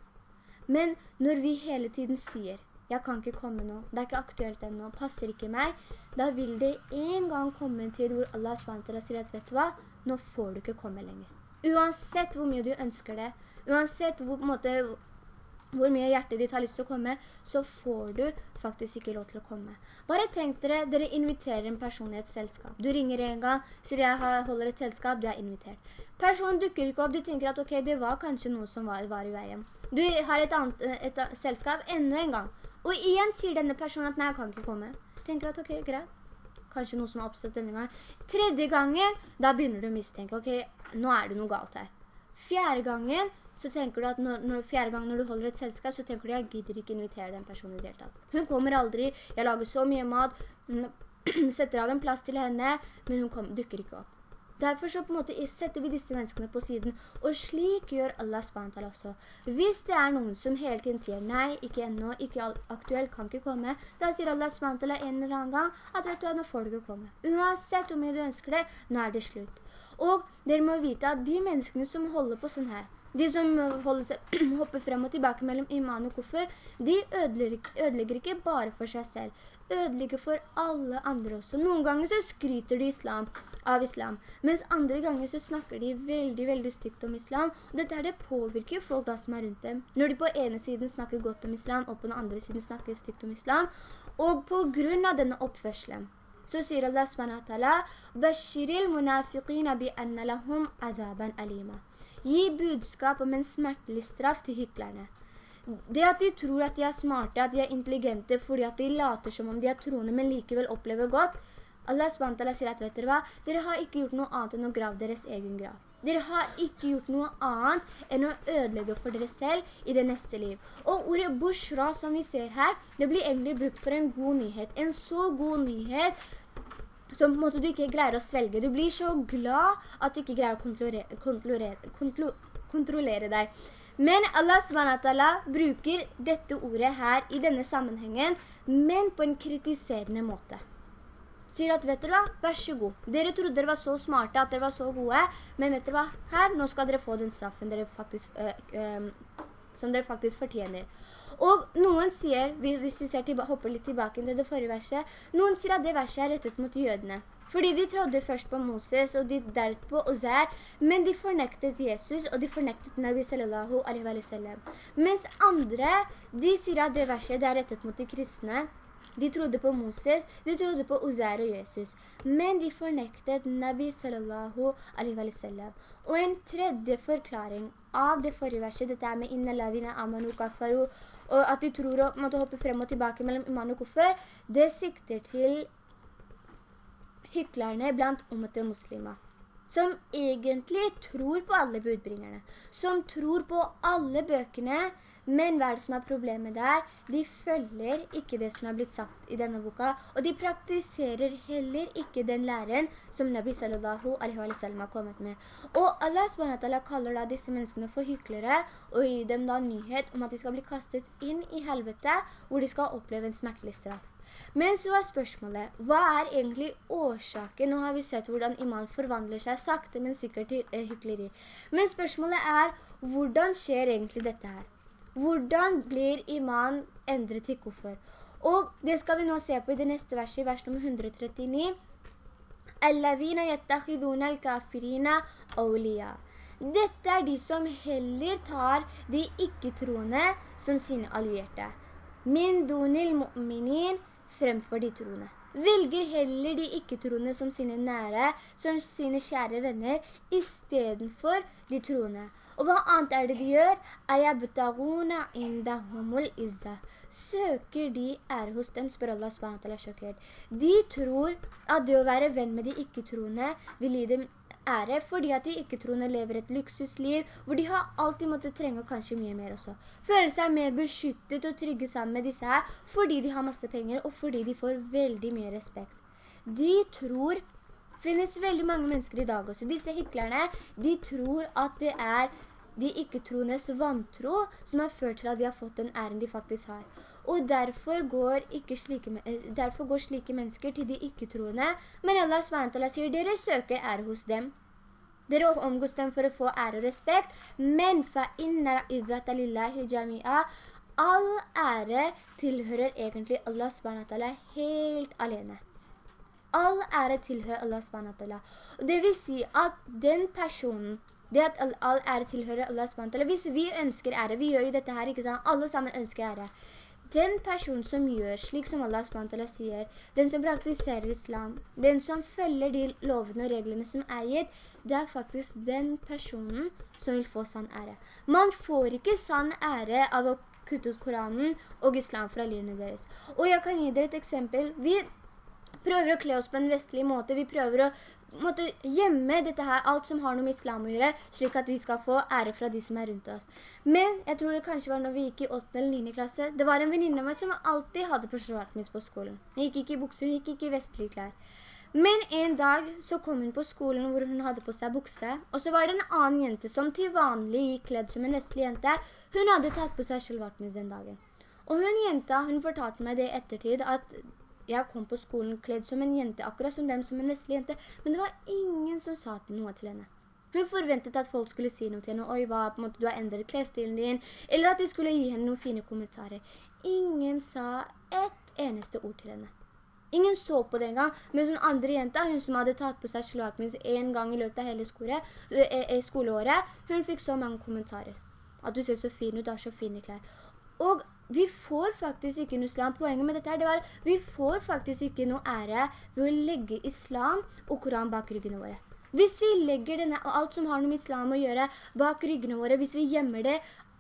Men når vi hele tiden sier jeg kan ikke komme nå, det er ikke aktuelt ennå, passer ikke meg, da vil det en gang komme en tid hvor Allah SWT sier at, vet du hva, nå får du ikke komme lenger. Uansett hvor mye du ønsker det, uansett hvor, måte, hvor mye hjertet ditt har lyst til å komme, så får du faktisk ikke lov til å komme. Bare tenk dere, dere inviterer en person i et selskap. Du ringer en gang, sier jeg holder et selskap, du er invitert. Personen dukker ikke opp, du tenker at ok, det var kanskje noe som var, var i veien. Du har et, annet, et, et selskap enda en gang, og igjen sier denne personen at nei, jeg kan ikke komme. Tenker at ok, greit. Kanskje noe som har oppstått denne gangen. Tredje gangen, da begynner du å mistenke, ok, nå er det noe galt her. Fjerde gangen, så tenker du at når, når, fjerde gang når du holder et selskap, så tenker du, jeg gidder ikke invitere den personen i deltatt. Hun kommer aldri, jeg lager så mye mat, setter av en plass til henne, men hun kom, dukker ikke opp. Derfor så på en måte setter vi disse menneskene på siden, og slik gjør Allah SWT også. Hvis det er noen som hele tiden sier nei, ikke ennå, ikke aktuelt, kan ikke komme, da sier Allah SWT en eller annen gang at vet du hva, nå får du ikke komme. Uansett hvor mye du ønsker det, nå er det slutt. Og dere må vite at de menneskene som holder på sånn her, de som seg, hopper frem og tilbake mellom iman og koffer, de ødelegger, ødelegger ikke bare for seg selv, ødelegger for alle andre også. Noen ganger så skryter de islam, av islam, mens andre ganger så snakker de veldig, veldig stygt om islam, dette her det påvirker folk da som er rundt dem. Når de på ene siden snakker godt om islam, og på den andre siden snakker stygt om islam, og på grunn av denne oppførselen, så sier Allah SWT, «Bashiril munafiqina bi anna lahum azaban alima». Gi budskap om en smertelig straff til hyklerne. Det at de tror at de er smarte, at de er intelligente, fordi at de later som om de er troende, men likevel opplever godt. Allah SWT sier at, vet dere hva? Dere har ikke gjort noe annet enn å grave deres egen grav. Dere har ikke gjort noe annet enn å ødelegge for dere selv i det neste liv. Og ordet bushra som vi ser her, det blir egentlig brukt for en god nyhet. En så god nyhet som på en måte du ikke greier å svelge. Du blir så glad at du ikke greier å kontrollere, kontrollere, kontrollere deg. Men Allah SWT bruker dette ordet her i denne sammenhengen, men på en kritiserende måte. Sier at, vet dere hva, vær så god. Dere trodde dere var så smarte, at dere var så gode, men vet dere hva, her, nå skal dere få den straffen dere faktisk, øh, øh, som dere faktisk fortjener. Og noen sier, hvis vi ser hopper litt tilbake til det forrige verset, noen sier at det verset er rettet mot jødene. Fordi de trodde først på Moses, og de på Ozer, men de fornektet Jesus, og de fornektet Nabi sallallahu alaihi wa sallam. Mens andre, de sier at det verset det er rettet mot de kristne. De trodde på Moses, de trodde på Ozer og Jesus. Men de fornektet Nabi sallallahu alaihi wa sallam. Og en tredje forklaring av det forrige verset, dette er med «Inna ladina amanu kafaru», og at de tror å hoppe frem og tilbake mellom iman og koffer, det sikter til hyklerne blant ummete muslimer, som egentlig tror på alle budbringerne, som tror på alle bøkene, men hva er det som er problemet der? De følger ikke det som er blitt sagt i denne boka, og de praktiserer heller ikke den læren som Nabi sallallahu alaihi wa sallam har kommet med. Og Allah SWT kaller da disse menneskene for hyklere, og gir dem da nyhet om at de skal bli kastet inn i helvete, hvor de skal oppleve en smertelig straff. Men så er spørsmålet, hva er egentlig årsaken? Nå har vi sett hvordan iman forvandler seg sakte, men sikkert til eh, hykleri. Men spørsmålet er, hvordan skjer egentlig dette her? Hvordan blir iman endret til koffer? Og det skal vi nå se på i det neste verset, i vers nummer 139. «Allavina yattakhiduna al-kafirina awliya». Dette er de som heller tar de ikke-troende som sine allierte. «Min dunil mu'minin» fremfor de troende. Velger heller de ikke-troende som sine nære, som sine kjære venner, i stedet for de troende. Og hva annet er det de gjør? «Ayabtaguna indahumul izza». Søker de ære hos dem, spør Allah SWT. De tror at det å være venn med de ikke-troende vil gi dem ære, fordi at de ikke-troende lever et luksusliv, hvor de har alltid måtte trenge og kanskje mye mer også. Føler seg mer beskyttet og trygge sammen med disse her, fordi de har masse penger, og fordi de får veldig mye respekt. De tror, finnes veldig mange mennesker i dag også, disse hyklerne, de tror at det er de ikke-troendes vantro som har ført til at de har fått den æren de faktisk har. Og derfor går, slike, eh, derfor går slike mennesker til de ikke-troende, men Allah SWT sier dere søker ære hos dem. Dere omgås dem for å få ære og respekt, men fa inna izzata lillahi jami'a all ære tilhører egentlig Allah SWT helt alene. All ære tilhører Allah SWT. Det vil si at den personen det at all ære tilhører Allah SWT. Hvis vi ønsker ære, vi gjør jo dette her, ikke sant? Alle sammen ønsker ære. Den person som gjør slik som Allah SWT sier, den som praktiserer islam, den som følger de lovene og reglene som er gitt, det er faktisk den personen som vil få sann ære. Man får ikke sann ære av å kutte ut Koranen og islam fra livene deres. Og jeg kan gi dere et eksempel. Vi prøver å kle oss på en vestlig måte, vi prøver å måtte gjemme dette her, alt som har noe med islam å gjøre, slik at vi skal få ære fra de som er rundt oss. Men jeg tror det kanskje var når vi gikk i 8. eller 9. klasse, det var en venninne av meg som alltid hadde på svartmis på skolen. Hun gikk ikke i bukser, hun gikk ikke i vestlige klær. Men en dag så kom hun på skolen hvor hun hadde på seg bukse, og så var det en annen jente som til vanlig gikk kledd som en vestlig jente. Hun hadde tatt på seg svartmis den dagen. Og hun jenta, hun fortalte meg det ettertid, at jeg kom på skolen kledd som en jente, akkurat som dem som en vestlig jente, men det var ingen som sa noe til henne. Hun forventet at folk skulle si noe til henne, oi, hva, på en måte, du har endret klesstilen din, eller at de skulle gi henne noen fine kommentarer. Ingen sa et eneste ord til henne. Ingen så på den gang, men hun andre jenta, hun som hadde tatt på seg slagmins en gang i løpet av hele eh, eh, skoleåret, hun fikk så mange kommentarer. At du ser så fin ut, du har så fine klær. Og vi får faktisk ikke noe islam. Poenget med dette her, det var, vi får faktisk ikke noe ære ved å legge islam og Koran bak ryggene våre. Hvis vi legger denne, alt som har noe med islam å gjøre bak ryggene våre, hvis vi gjemmer det,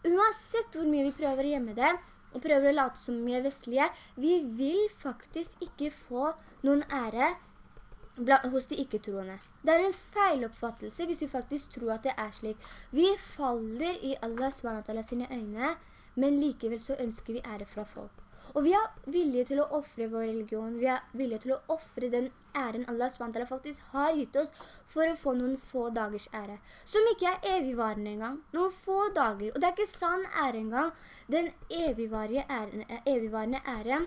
uansett hvor mye vi prøver å gjemme det, og prøver å late som mye vestlige, vi vil faktisk ikke få noen ære hos de ikke-troende. Det er en feiloppfattelse hvis vi faktisk tror at det er slik. Vi faller i Allah SWT sine øyne, men likevel så ønsker vi ære fra folk. Og vi er villige til å offre vår religion, vi er villige til å offre den æren Allah SWT faktisk har gitt oss for å få noen få dagers ære. Som ikke er evigvarende engang, noen få dager. Og det er ikke sann ære engang, den evigvarende æren,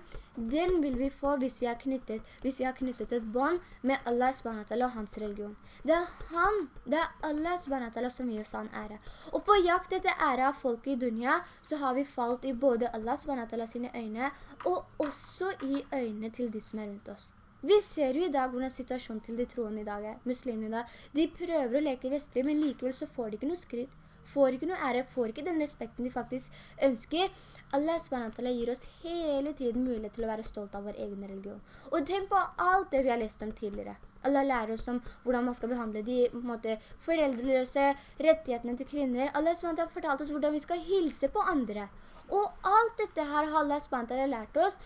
den vil vi få hvis vi har knyttet, hvis vi har knyttet et bånd med Allah SWT og hans religion. Det er han, det er Allah SWT som gir oss sann ære. Og på jakt etter ære av folk i dunya, så har vi falt i både Allah SWT sine øyne, og også i øynene til de som er rundt oss. Vi ser jo i dag hvordan situasjonen til de troende i dag er, muslimene i dag. De prøver å leke vestlig, men likevel så får de ikke noe skryt får ikke noe ære, får ikke den respekten de faktisk ønsker. Allah SWT gir oss hele tiden mulighet til å være stolt av vår egen religion. Og tenk på alt det vi har lest om tidligere. Allah lærer oss om hvordan man skal behandle de måte, foreldreløse rettighetene til kvinner. Allah SWT har fortalt oss hvordan vi skal hilse på andre. Og alt dette her har Allah SWT lært oss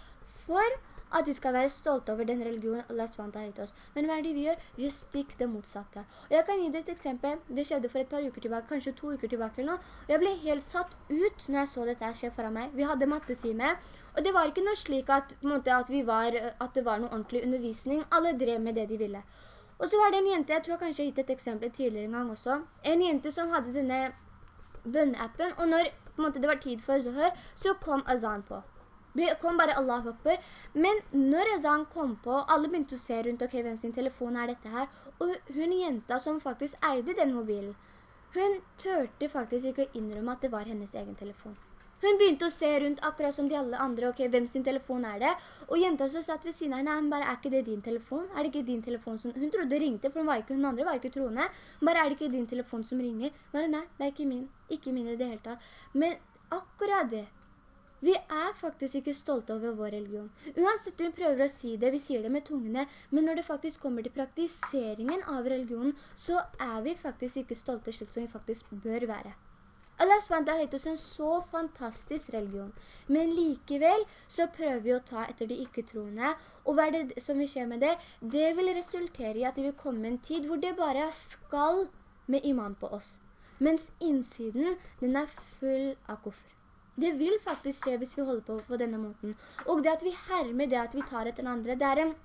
for at vi skal være stolte over den religionen Allah SWT har gitt oss. Men hva er det vi gjør? Vi gjør stikk det motsatte. Og jeg kan gi dere et eksempel. Det skjedde for et par uker tilbake, kanskje to uker tilbake eller noe. Jeg ble helt satt ut når jeg så dette skje foran meg. Vi hadde mattetime, og det var ikke noe slik at, måte, at, var, at det var noe ordentlig undervisning. Alle drev med det de ville. Og så var det en jente, jeg tror jeg kanskje har gitt et eksempel tidligere en gang også, en jente som hadde denne bønneappen, og når måte, det var tid for Zohar, så kom azan på. Vi kom bare Allah Akbar. Men når Ezan kom på, alle begynte å se rundt, ok, hvem sin telefon er dette her? Og hun jenta som faktisk eide den mobilen, hun tørte faktisk ikke å innrømme at det var hennes egen telefon. Hun begynte å se rundt akkurat som de alle andre, ok, hvem sin telefon er det? Og jenta som satt ved siden av henne, bare, er ikke det din telefon? Er det ikke din telefon som... Hun trodde det ringte, for hun, ikke, hun andre var ikke troende. Bare, er det ikke din telefon som ringer? Bare, nei, det er ikke min. Ikke min i det hele tatt. Men akkurat det, vi er faktisk ikke stolte over vår religion. Uansett om vi prøver å si det, vi sier det med tungene, men når det faktisk kommer til praktiseringen av religionen, så er vi faktisk ikke stolte slik som vi faktisk bør være. Allah SWT har gitt oss en så fantastisk religion. Men likevel så prøver vi å ta etter de ikke-troende. Og hva er det som vil skje med det? Det vil resultere i at det vil komme en tid hvor det bare skal med iman på oss. Mens innsiden, den er full av koffer. Det vil faktisk skje hvis vi holder på på denne måten. Og det at vi hermer det at vi tar etter andre, det er en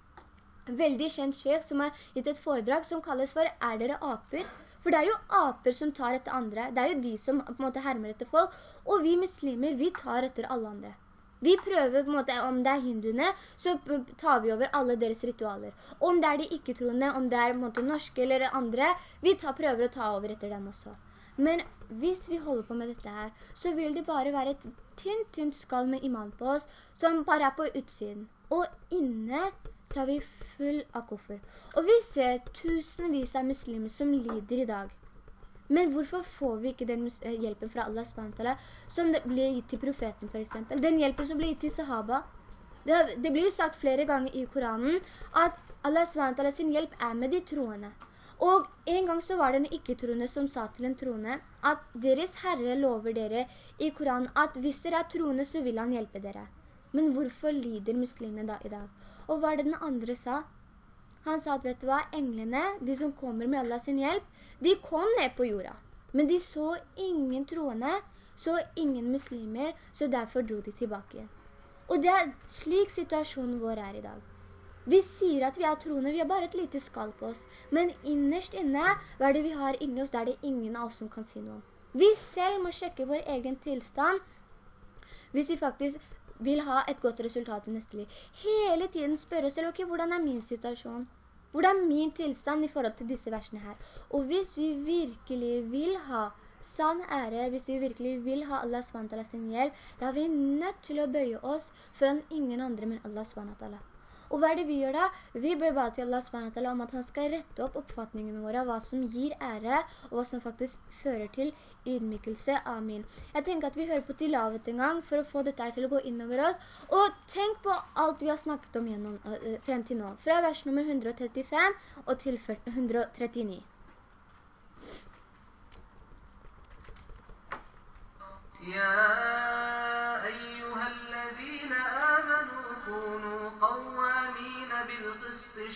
veldig kjent sjef som har gitt et foredrag som kalles for «Er dere aper?» For det er jo aper som tar etter andre. Det er jo de som på en måte hermer etter folk. Og vi muslimer, vi tar etter alle andre. Vi prøver på en måte, om det er hinduene, så tar vi over alle deres ritualer. Om det er de ikke-troende, om det er på en måte norske eller andre, vi tar, prøver å ta over etter dem også. Men hvis vi holder på med dette her, så vil det bare være et tynt, tynt skall med iman på oss, som bare er på utsiden. Og inne så er vi full av koffer. Og vi ser tusenvis av muslimer som lider i dag. Men hvorfor får vi ikke den eh, hjelpen fra Allah SWT som blir gitt til profeten for eksempel? Den hjelpen som blir gitt til sahaba. Det, det blir jo sagt flere ganger i Koranen at Allah SWT sin hjelp er med de troende. Og en gang så var det en ikke-troende som sa til en troende at deres Herre lover dere i Koranen at hvis dere er troende så vil han hjelpe dere. Men hvorfor lider muslimene da i dag? Og hva er det den andre sa? Han sa at, vet du hva, englene, de som kommer med Allah sin hjelp, de kom ned på jorda. Men de så ingen troende, så ingen muslimer, så derfor dro de tilbake igjen. Og det er slik situasjonen vår er i dag. Vi sier at vi er troende, vi har bare et lite skall på oss. Men innerst inne, hva er det vi har inni oss, det er det ingen av oss som kan si noe om. Vi selv må sjekke vår egen tilstand, hvis vi faktisk vil ha et godt resultat i neste liv. Hele tiden spørre oss selv, ok, hvordan er min situasjon? Hvordan er min tilstand i forhold til disse versene her? Og hvis vi virkelig vil ha sann ære, hvis vi virkelig vil ha Allah SWT sin hjelp, da er vi nødt til å bøye oss foran ingen andre men Allah SWT. Og hva er det vi gjør da? Vi bør bare til Allah SWT om at han skal rette opp oppfatningene våre av hva som gir ære, og hva som faktisk fører til ydmykelse. Amin. Jeg tenker at vi hører på tilavet en gang for å få dette til å gå innover oss. Og tenk på alt vi har snakket om gjennom, uh, frem til nå. Fra vers nummer 135 og til 139. يا أيها الذين آمنوا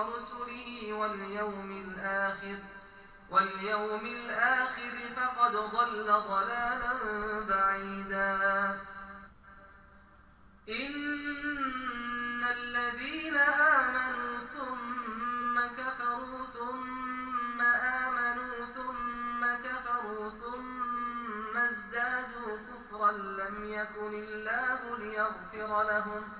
ورسله واليوم الآخر واليوم الآخر فقد ضل ضلالا بعيدا. إن الذين آمنوا ثم كفروا ثم آمنوا ثم كفروا ثم ازدادوا كفرا لم يكن الله ليغفر لهم.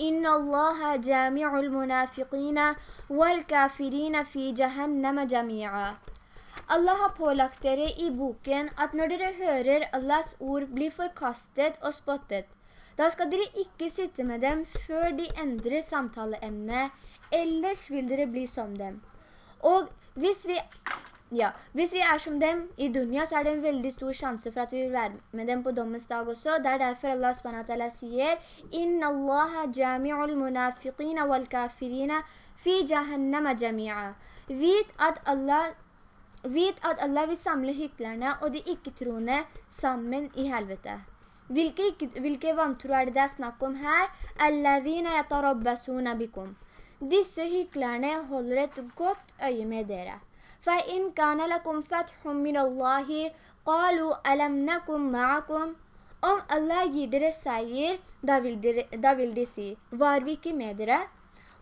إن الله جامع المنافقين والكافرين في جهنم جميعا Allah har pålagt dere i boken at når dere hører Allahs ord bli forkastet og spottet, da skal dere ikke sitte med dem før de endrer samtaleemne, ellers vil dere bli som dem. Og hvis vi, ja, hvis vi er som dem i dunya, så er det en veldig stor sjanse for at vi vil være med dem på dommens dag også. Det er derfor Allah SWT sier «Inna Allaha jami'ul munafiqina wal kafirina fi jahannama jami'a». Vit at Allah Vit at Allah vil samle hyklerne og de ikke-troende sammen i helvete. Hvilke, hvilke vantro er det det er snakk om her? Alladhina yatarabbasuna bikum. Disse hyklerne holder et godt øye med dere. فَإِنْ كَانَ لَكُمْ فَتْحٌ مِّنَ اللَّهِ قَالُوا أَلَمْ نَكُمْ مَعَكُمْ Om Allah gir dere seier, da vil, dere, da vil de si, var vi ikke med dere?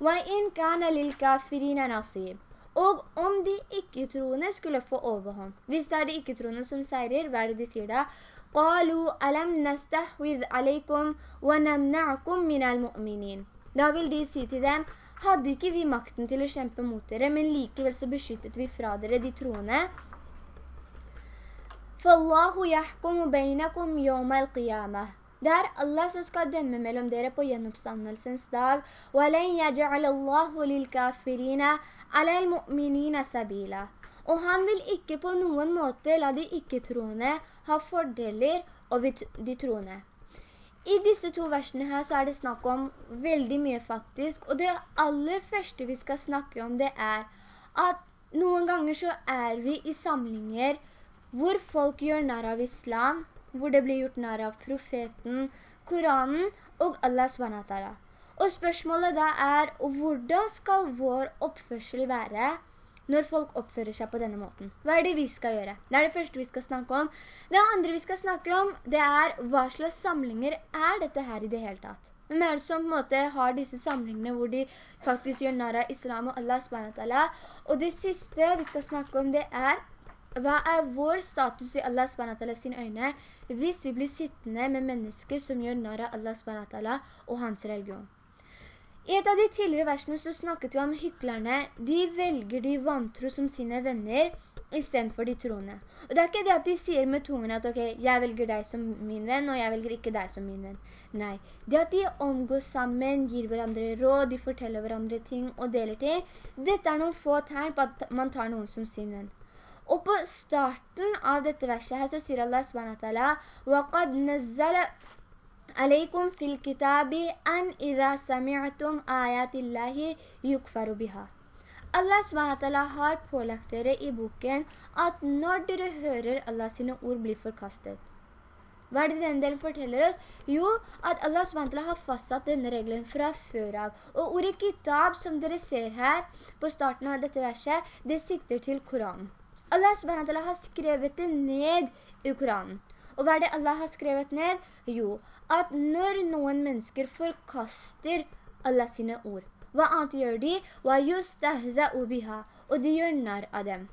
وَإِنْ كَانَ لِلْكَافِرِينَ نَصِيبٌ og om de ikke-troende skulle få overhånd. Hvis det er de ikke-troende som seirer, hva er det de sier da? قالوا ألم نستحوذ عليكم ونمنعكم من المؤمنين Da vil de si til dem, hadde ikke vi makten til å kjempe mot dere, men likevel så beskyttet vi fra dere de troende. «Fallahu yahkumu bainakum yawma al-qiyamah». Det er Allah som skal dømme mellom dere på gjenoppstandelsens dag. «Walen yaj'al lil kafirina ala mu'minina sabila». Og han vil ikke på noen måte la de ikke-troende ha fordeler over de troende. I disse to versene her så er det snakk om veldig mye faktisk, og det aller første vi skal snakke om det er at noen ganger så er vi i samlinger hvor folk gjør nær av islam, hvor det blir gjort nær av profeten, Koranen og Allah SWT. Og spørsmålet da er, hvordan skal vår oppførsel være når folk oppfører seg på denne måten? Hva er det vi skal gjøre? Det er det første vi skal snakke om. Det andre vi skal snakke om, det er hva slags samlinger er dette her i det hele tatt? Hvem er det som på en måte har disse samlingene hvor de faktisk gjør av islam og Allah SWT? Og det siste vi skal snakke om det er hva er vår status i Allah SWT sin øyne hvis vi blir sittende med mennesker som gjør narr av Allah SWT og hans religion? I et av de tidligere versene så snakket vi om hyklerne. De velger de vantro som sine venner i stedet for de troende. Og det er ikke det at de sier med tungen at ok, jeg velger deg som min venn, og jeg velger ikke deg som min venn. Nei, det at de omgår sammen, gir hverandre råd, de forteller hverandre ting og deler ting, dette er noen få tegn på at man tar noen som sin venn. Og på starten av dette verset her så sier Allah SWT وَقَدْ نَزَّلَ عَلَيْكُمْ فِي الْكِتَابِ أَنْ إِذَا سَمِعْتُمْ آيَاتِ اللَّهِ يُكْفَرُ بِهَا Allah SWT har pålagt dere i boken at når dere hører Allah sine ord blir forkastet. Hva er det denne delen forteller oss? Jo, at Allah SWT har fastsatt denne regelen fra før av. Og ordet kitab som dere ser her på starten av dette verset, det sikter til Koranen. Allah subhanahu har skrevet det ned i Koranen. Og hva er det Allah har skrevet ned? Jo, at når noen mennesker forkaster Allah sine ord, hva annet gjør de? Og de gjør narr av dem.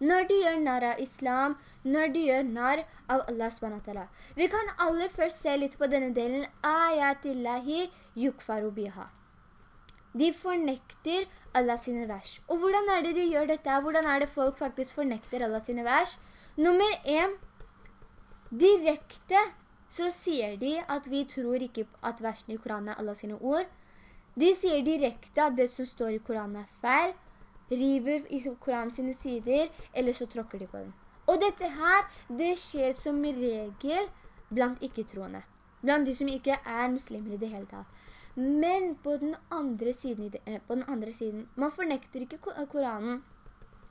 Når de gjør narr av islam, når de gjør narr av Allah subhanahu Vi kan aller først se litt på denne delen. Ayatillahi yukfaru biha. De fornekter Allah sine vers. Og hvordan er det de gjør dette? Hvordan er det folk faktisk fornekter Allah sine vers? Nummer 1. direkte så sier de at vi tror ikke at versene i Koranen er Allahs ord. De sier direkte at det som står i Koranen er feil, river i Koranen sine sider, eller så tråkker de på den. Og dette her, det skjer som regel blant ikke-troende. Blant de som ikke er muslimer i det hele tatt. Men på den andre siden, eh, på den andre siden man fornekter ikke Koranen.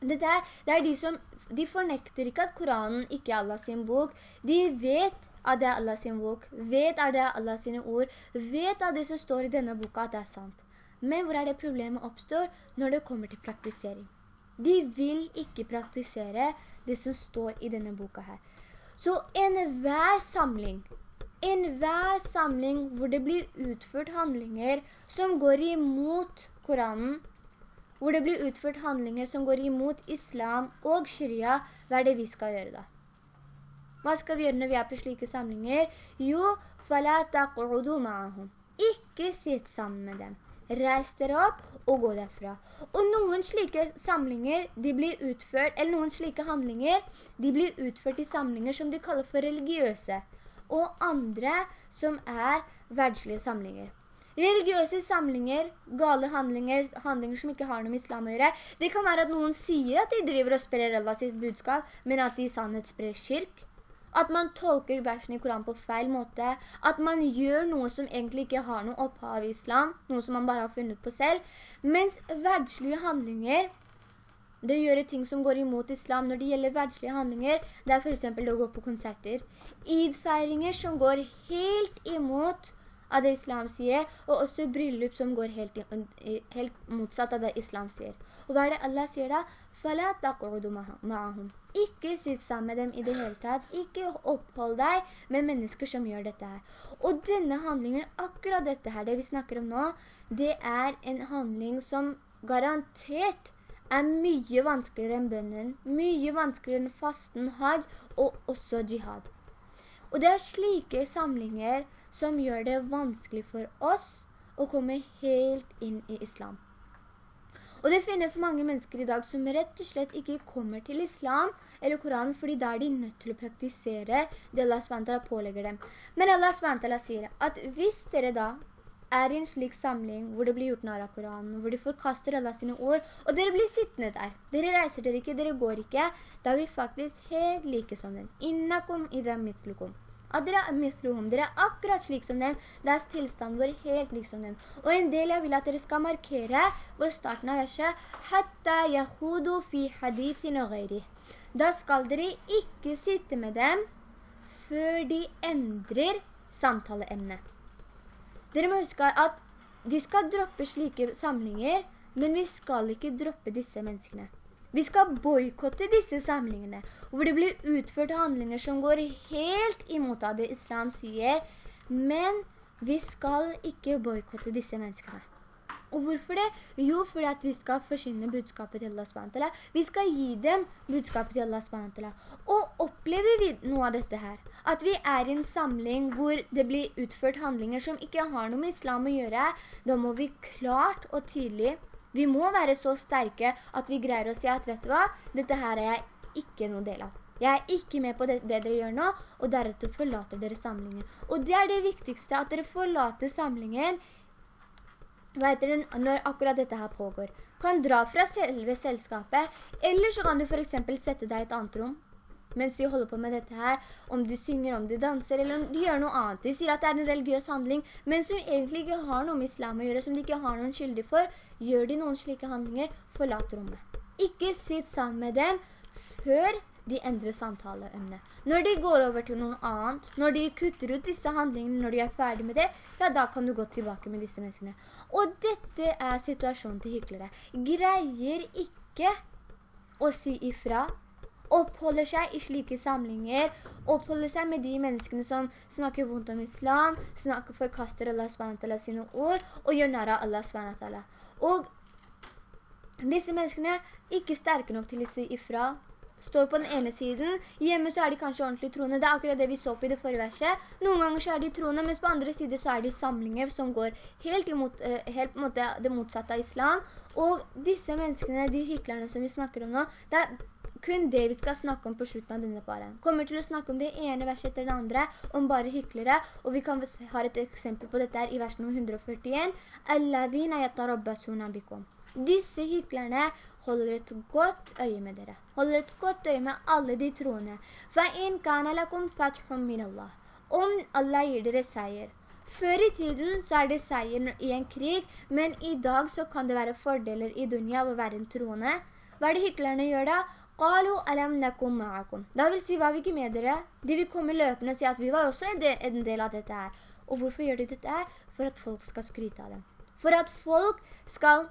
Dette er, det er de som, de fornekter ikke at Koranen ikke er Allahs bok. De vet at det er Allah sin bok, vet at det er Allah sine ord, vet at det som står i denne boka at det er sant. Men hvor er det problemet oppstår? Når det kommer til praktisering. De vil ikke praktisere det som står i denne boka her. Så enhver samling, enhver samling hvor det blir utført handlinger som går imot Koranen, hvor det blir utført handlinger som går imot islam og sharia, hva er det vi skal gjøre da? Hva skal vi gjøre når vi er på slike samlinger? Jo, fala taq'udu ma'ahum. Ikke sitt sammen med dem. Reis dere opp og gå derfra. Og noen slike samlinger, de blir utført, eller noen slike handlinger, de blir utført i samlinger som de kaller for religiøse, og andre som er verdslige samlinger. Religiøse samlinger, gale handlinger, handlinger som ikke har noe med islam å gjøre, det kan være at noen sier at de driver og sprer Allah sitt budskap, men at de i sannhet sprer kirk at man tolker versen i Koran på feil måte, at man gjør noe som egentlig ikke har noe opphav i islam, noe som man bare har funnet på selv, mens verdslige handlinger, det gjør ting som går imot islam når det gjelder verdslige handlinger, det er for eksempel å gå på konserter. Idfeiringer som går helt imot av det islam sier, og også bryllup som går helt, helt motsatt av det islam sier. Og hva er det Allah sier da? فَلَا تَقْعُدُ مَعَهُمْ ikke sitt sammen med dem i det hele tatt. Ikke opphold deg med mennesker som gjør dette her. Og denne handlingen, akkurat dette her, det vi snakker om nå, det er en handling som garantert er mye vanskeligere enn bønnen, mye vanskeligere enn fasten, hajj og også jihad. Og det er slike samlinger som gjør det vanskelig for oss å komme helt inn i islam. Og det finnes mange mennesker i dag som rett og slett ikke kommer til islam eller Koranen, fordi da er de nødt til å praktisere det Allah SWT pålegger dem. Men Allah SWT sier at hvis dere da er i en slik samling hvor det blir gjort nær av Koranen, hvor de forkaster Allah sine ord, og dere blir sittende der. Dere reiser dere ikke, dere går ikke. Da er vi faktisk helt like som den. Innakum idam mislukum at dere er dere er akkurat slik som dem, deres tilstand vår helt lik som dem. Og en del jeg vil at dere skal markere ved starten av verset, «Hatta yahudu fi hadithin og ghairi». Da skal dere ikke sitte med dem før de endrer samtaleemnet. Dere må huske at vi skal droppe slike samlinger, men vi skal ikke droppe disse menneskene. Vi skal boykotte disse samlingene, hvor det blir utført handlinger som går helt imot av det islam sier, men vi skal ikke boykotte disse menneskene. Og hvorfor det? Jo, fordi at vi skal forsynne budskapet til Allah SWT. Vi skal gi dem budskapet til Allah SWT. Og opplever vi noe av dette her? At vi er i en samling hvor det blir utført handlinger som ikke har noe med islam å gjøre, da må vi klart og tydelig vi må være så sterke at vi greier å si at, vet du hva, dette her er jeg ikke noen del av. Jeg er ikke med på det, det, dere gjør nå, og deretter forlater dere samlingen. Og det er det viktigste, at dere forlater samlingen dere, når akkurat dette her pågår. Kan dra fra selve selskapet, eller så kan du for eksempel sette deg i et annet rom, mens de holder på med dette her, om de synger, om de danser, eller om de gjør noe annet. De sier at det er en religiøs handling, men som egentlig ikke har noe med islam å gjøre, som de ikke har noen skyldig for, gjør de noen slike handlinger, forlat rommet. Ikke sitt sammen med dem før de endrer samtaleemnet. Når de går over til noe annet, når de kutter ut disse handlingene, når de er ferdig med det, ja, da kan du gå tilbake med disse menneskene. Og dette er situasjonen til hyklere. Greier ikke å si ifra oppholder seg i slike samlinger, oppholder seg med de menneskene som snakker vondt om islam, snakker, forkaster Allah SWT sine ord, og gjør nære Allah SWT. Og disse menneskene er ikke sterke nok til å si ifra, står på den ene siden, hjemme så er de kanskje ordentlig troende, det er akkurat det vi så på i det forrige verset, noen ganger så er de troende, mens på andre siden så er de samlinger som går helt, imot, eh, helt mot det, det motsatte av islam, og disse menneskene, de hyklerne som vi snakker om nå, det er kun det vi skal snakke om på slutten av denne paren. Kommer til å snakke om det ene verset etter det andre, om bare hyklere, og vi kan ha et eksempel på dette her i vers nummer 141. «Alladhina yatarabbasuna bikum». Disse hyklerne holder et godt øye med dere. Holder et godt øye med alle de troende. فَإِنْ كَانَ لَكُمْ fathum min اللَّهِ Om Allah gir dere seier. Før i tiden så er det seier i en krig, men i dag så kan det være fordeler i dunya av å være en troende. Hva er det hyklerne gjør da? Da vil si, var vi ikke med dere? De vil komme løpende og si at vi var også en del, en del av dette her. Og hvorfor gjør de dette her? For at folk skal skryte av dem. For at folk skal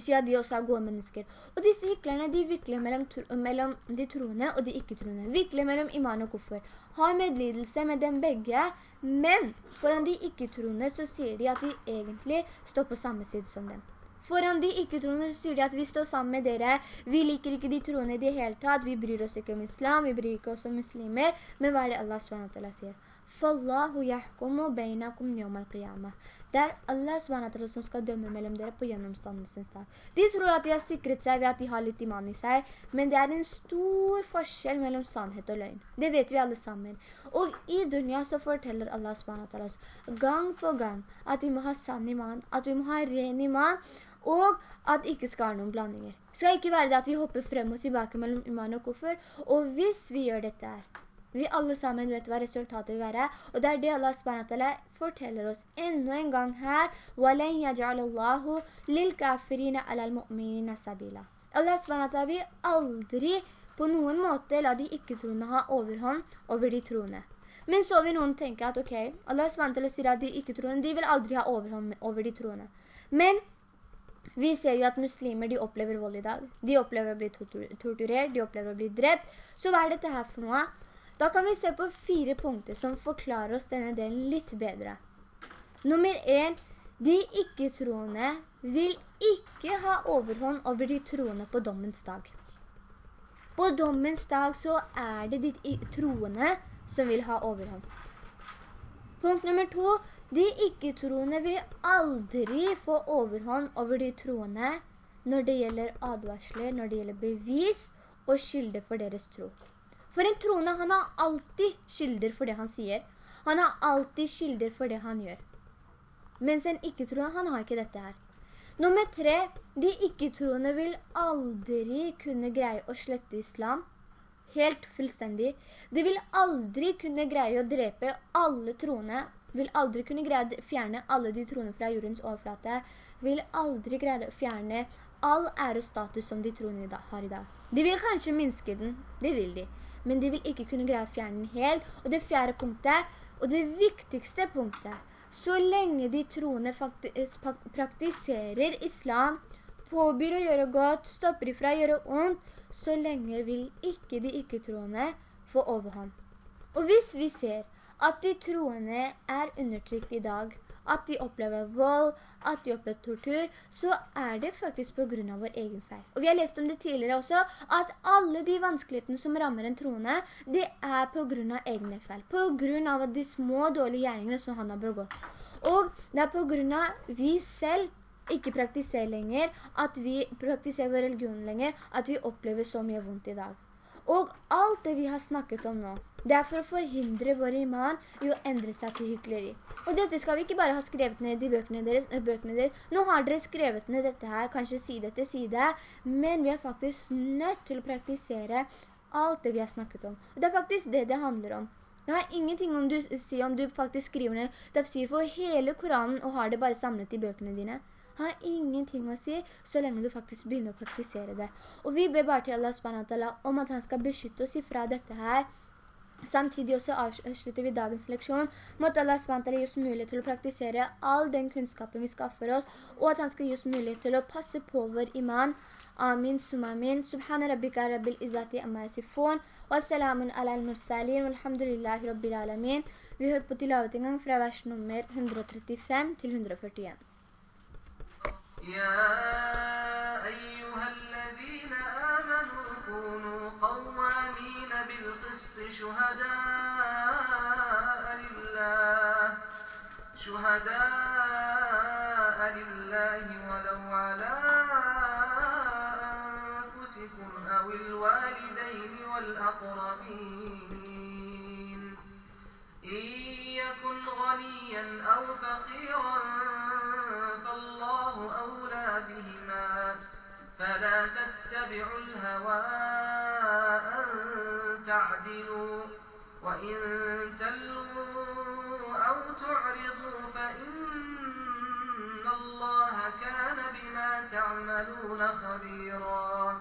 si at de også er gode mennesker. Og disse hyklerne, de vikler mellom, mellom de troende og de ikke-troende. Vikler mellom iman og kuffer. Har medlidelse med dem begge, men foran de ikke-troende så sier de at de egentlig står på samme side som dem. Foran de ikke-troende så sier de at vi står sammen med dere, vi liker ikke de troende i det hele tatt, vi bryr oss ikke om islam, vi bryr ikke oss om muslimer, men hva er det Allah SWT sier? «Fallahu yahkumu beinakum yawm al-qiyamah». Det er Allah SWT som skal dømme mellom dere på gjennomstandelsens dag. De tror at de har sikret seg ved at de har litt iman i seg, men det er en stor forskjell mellom sannhet og løgn. Det vet vi alle sammen. Og i dunya så forteller Allah SWT gang på gang at vi må ha sann iman, at vi må ha ren iman, og at det ikke skal være noen blandinger. Det skal ikke være det at vi hopper frem og tilbake mellom iman og koffer, og hvis vi gjør dette her, vi alle sammen vet hva resultatet vil være, og det er det Allah SWT forteller oss enda en gang her. وَلَنْ يَجْعَلَ اللَّهُ لِلْكَافِرِينَ عَلَى الْمُؤْمِنِينَ سَبِيلًا Allah SWT vil aldri på noen måte la de ikke-troende ha overhånd over de troende. Men så vil noen tenke at ok, Allah SWT sier at de ikke-troende, de vil aldri ha overhånd over de troende. Men vi ser jo at muslimer, de opplever vold i dag. De opplever å bli torturert, de opplever å bli drept. Så hva er dette her for noe? Da kan vi se på fire punkter som forklarer oss denne delen litt bedre. Nummer 1. de ikke-troende vil ikke ha overhånd over de troende på dommens dag. På dommens dag så er det de troende som vil ha overhånd. Punkt nummer to, de ikke-troende vil aldri få overhånd over de troende når det gjelder advarsler, når det gjelder bevis og skylde for deres tro. For en troende, han har alltid skylder for det han sier. Han har alltid skylder for det han gjør. Mens en ikke-troende, han har ikke dette her. Nummer tre, de ikke-troende vil aldri kunne greie å slette islam. Helt fullstendig. De vil aldri kunne greie å drepe alle troende, vil aldri kunne greie fjerne alle de troende fra jordens overflate, vil aldri greie å fjerne all ærestatus som de troende har i dag. De vil kanskje minske den, det vil de men de vil ikke kunne greie å fjerne den helt. Og det fjerde punktet, og det viktigste punktet, så lenge de troende faktisk praktiserer islam, påbyr å gjøre godt, stopper ifra å gjøre ondt, så lenge vil ikke de ikke-troende få overhånd. Og hvis vi ser at de troende er undertrykt i dag, at de opplever vold, at de opplever tortur, så er det faktisk på grunn av vår egen feil. Og vi har lest om det tidligere også, at alle de vanskelighetene som rammer en troende, det er på grunn av egne feil. På grunn av de små dårlige gjerningene som han har begått. Og det er på grunn av vi selv ikke praktiserer lenger, at vi praktiserer vår religion lenger, at vi opplever så mye vondt i dag. Og alt det vi har snakket om nå, det er for å forhindre vår iman i å endre seg til hykleri. Og dette skal vi ikke bare ha skrevet ned i bøkene deres, eh, bøkene deres. Nå har dere skrevet ned dette her, kanskje side etter side, men vi er faktisk nødt til å praktisere alt det vi har snakket om. Og det er faktisk det det handler om. Det har ingenting om du sier om du faktisk skriver ned tafsir for hele Koranen og har det bare samlet i bøkene dine har ingenting å si så lenge du faktisk begynner å praktisere det. Og vi ber bare til Allah SWT om at han skal beskytte oss ifra dette her. Samtidig også avslutter vi dagens leksjon. Måte Allah SWT gi oss mulighet til å praktisere all den kunnskapen vi skaffer oss, og at han skal gi oss mulighet til å passe på vår iman. Amin, sumamin, amin. Subhana rabbika rabbil izati amma yasifun. Wa salamun ala al-mursalin. Walhamdulillahi rabbil alamin. Vi hører på tilavet en gang fra vers nummer 135 til 141. يا أيها الذين آمنوا كونوا قوامين بالقسط شهداء لله شهداء لله ولو على أنفسكم أو الوالدين والأقربين. إن يكن غنيا أو فقيرا فلا تتبعوا الهوى أن تعدلوا وإن تلوا أو تعرضوا فإن الله كان بما تعملون خبيرا.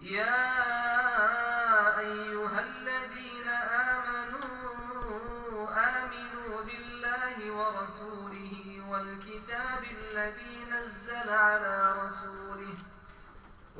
يا أيها الذين آمنوا آمنوا بالله ورسوله والكتاب الذي نزل على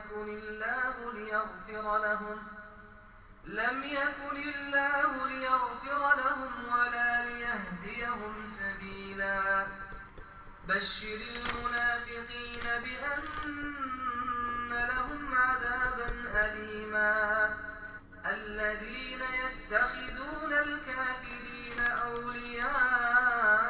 يكن الله ليغفر لهم. لم يكن الله ليغفر لهم ولا ليهديهم سبيلا. بشر المنافقين بأن لهم عذابا أليما. الذين يتخذون الكافرين أولياء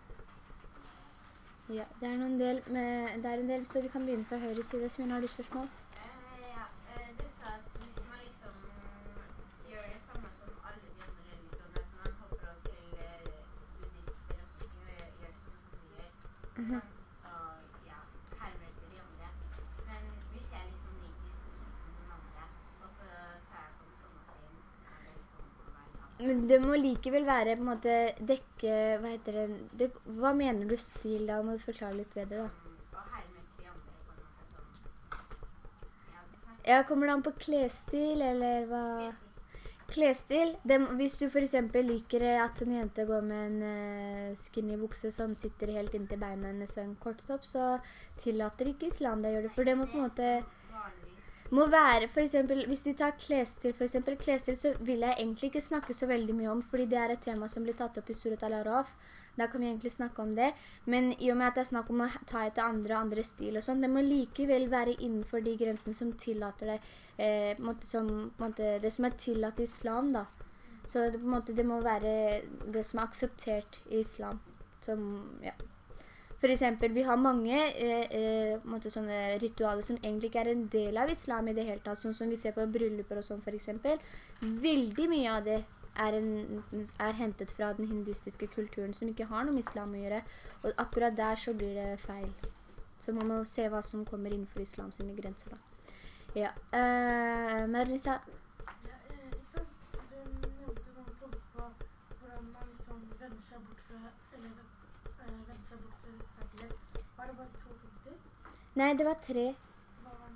Ja, det er, del, med, det er en del, så vi kan begynne fra høyre side. Smine, har du spørsmål? Eh, ja, eh, du sa at hvis man liksom gjør det samme som alle de andre religionene, at man hopper over til eh, buddhister og sånt, og gjør, gjør det samme som de gjør, Mhm. sånn, og ja, hermer de andre. Men hvis jeg liksom liker skriften den andre, og så tar jeg på den samme steinen, er det liksom å være en annen? Men det må likevel være på en måte dekke, hva heter det, det hva mener du stil da? Må du forklare litt ved det da? Ja, kommer det an på klesstil, eller hva? Klesstil, det, hvis du for eksempel liker at en jente går med en eh, skinny bukse som sitter helt inntil beina hennes og en kort topp, så tillater ikke islam det å gjøre det, for det må på en måte må være, for eksempel, hvis vi tar klesstil, for eksempel klesstil, så vil jeg egentlig ikke snakke så veldig mye om, fordi det er et tema som blir tatt opp i Surat al-Araf. Da kan vi egentlig snakke om det. Men i og med at det er snakk om å ta etter andre og andre stil og sånn, det må likevel være innenfor de grensene som tillater det, eh, måte som, måte, det som er tillatt i islam da. Så det, måte, det må være det som er akseptert i islam. Som, ja. For eksempel, vi har mange eh, eh, ritualer som egentlig ikke er en del av islam i det hele tatt, sånn som vi ser på brylluper og sånn for eksempel. Veldig mye av det er, en, er hentet fra den hinduistiske kulturen som ikke har noe med islam å gjøre, og akkurat der så blir det feil. Så man må se hva som kommer innenfor islam sine grenser da. Ja, eh, Marisa, eh, på hvordan man liksom vender seg bort fra, eller nei, det var tre.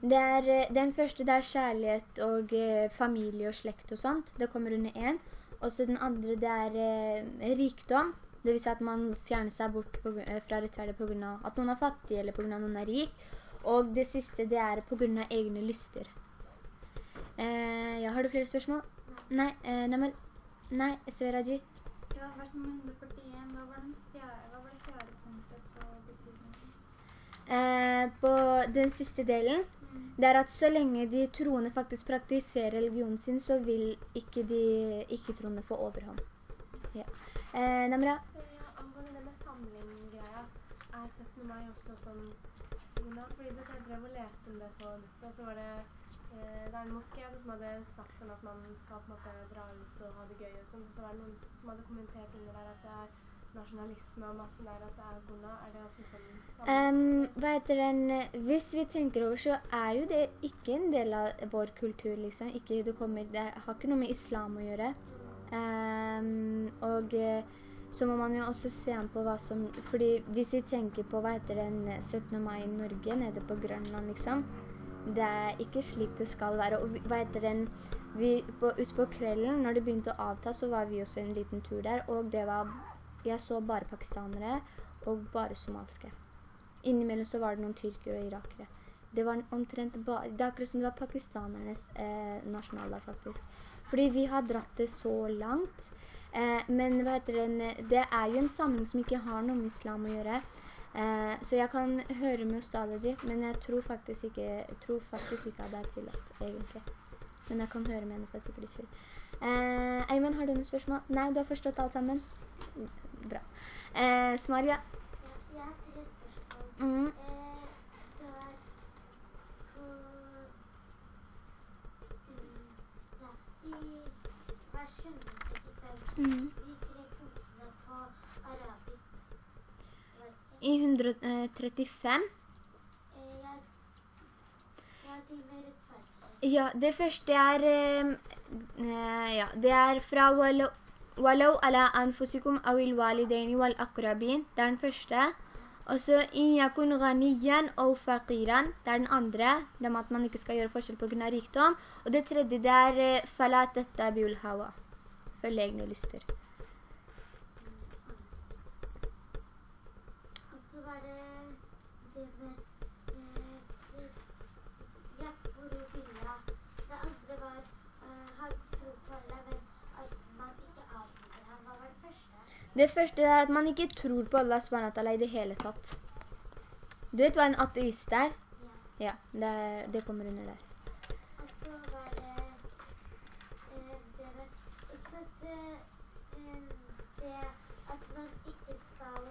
Det er, eh, den første det er kjærlighet og eh, familie og slekt og sånt. Det kommer under en. Og så den andre det er eh, rikdom. Det vil si at man fjerner seg bort på, eh, fra rettferdighet på grunn av at noen er fattig eller på grunn av noen er rik. Og det siste det er på grunn av egne lyster. Eh, ja, har du flere spørsmål? Nei, eh, men, nei, Sveraji. Ja, vers nummer 141. da var, den fjerde punktet på betydningen? Eh, på den siste delen, det er at så lenge de troende faktisk praktiserer religionen sin, så vil ikke de ikke-troende få overhånd. Ja. Eh, Namra? Ja, angående det med samling-greia, er 17. mai også sånn fordi du, jeg drev og leste om det på nettet, og så var det eh, det er en moské som hadde sagt sånn at man skal på en måte dra ut og ha det gøy og sånn, så var det noen som hadde kommentert under der at det er nasjonalisme og masse der, at det er Gunnar, er det også sånn Um, hva heter den? Hvis vi tenker over, så er jo det ikke en del av vår kultur, liksom. Ikke, det, kommer, det har ikke noe med islam å gjøre. Um, og så må man jo også se på hva som, fordi hvis vi tenker på, hva heter den 17. mai i Norge, nede på Grønland, liksom, det er ikke slik det skal være. Og hva heter den, vi, på, ut på kvelden, når det begynte å avta, så var vi også en liten tur der, og det var, jeg så bare pakistanere og bare somalske. Innimellom så var det noen tyrkere og irakere. Det var omtrent bare, det er akkurat som det var pakistanernes eh, nasjonaldag faktisk. Fordi vi har dratt det så langt. Eh, men den, det er jo en samling som ikke har noe med islam å gjøre. Eh, så jeg kan høre med ustadet ditt, men jeg tror faktisk ikke, jeg tror faktisk ikke at det er tillatt, egentlig. Men jeg kan høre med henne for sikkerhets skyld. Eh, Eiman, har du noen spørsmål? Nei, du har forstått alt sammen? Bra. Eh, Smaria? Jeg har tre spørsmål. Mm. Eh, mm, I vers 175, Mm. 135. Eh, rettferdighet. Ja, det første er, eh, eh, ja, det er fra «Walau- «Walau ala anfusikum awil walidaini wal akrabin». Det er den første. Og så «In yakun ghaniyan og faqiran». Det er den andre. Det med at man ikke skal gjøre forskjell på grunn av rikdom. Og det tredje det er «Fala tattabiul hawa». Følg egne lyster. Og så var det det med eh, det- yakfuru billah. Det andre var eh, ha tro på Allah, men at man ikke avbryter ham. Hva var det første? Det første er at man ikke tror på Allah SWT i det hele tatt. Du vet hva en ateist er? Ja. Ja, det, er, det kommer under der. Og så var det det Det at man ikke skal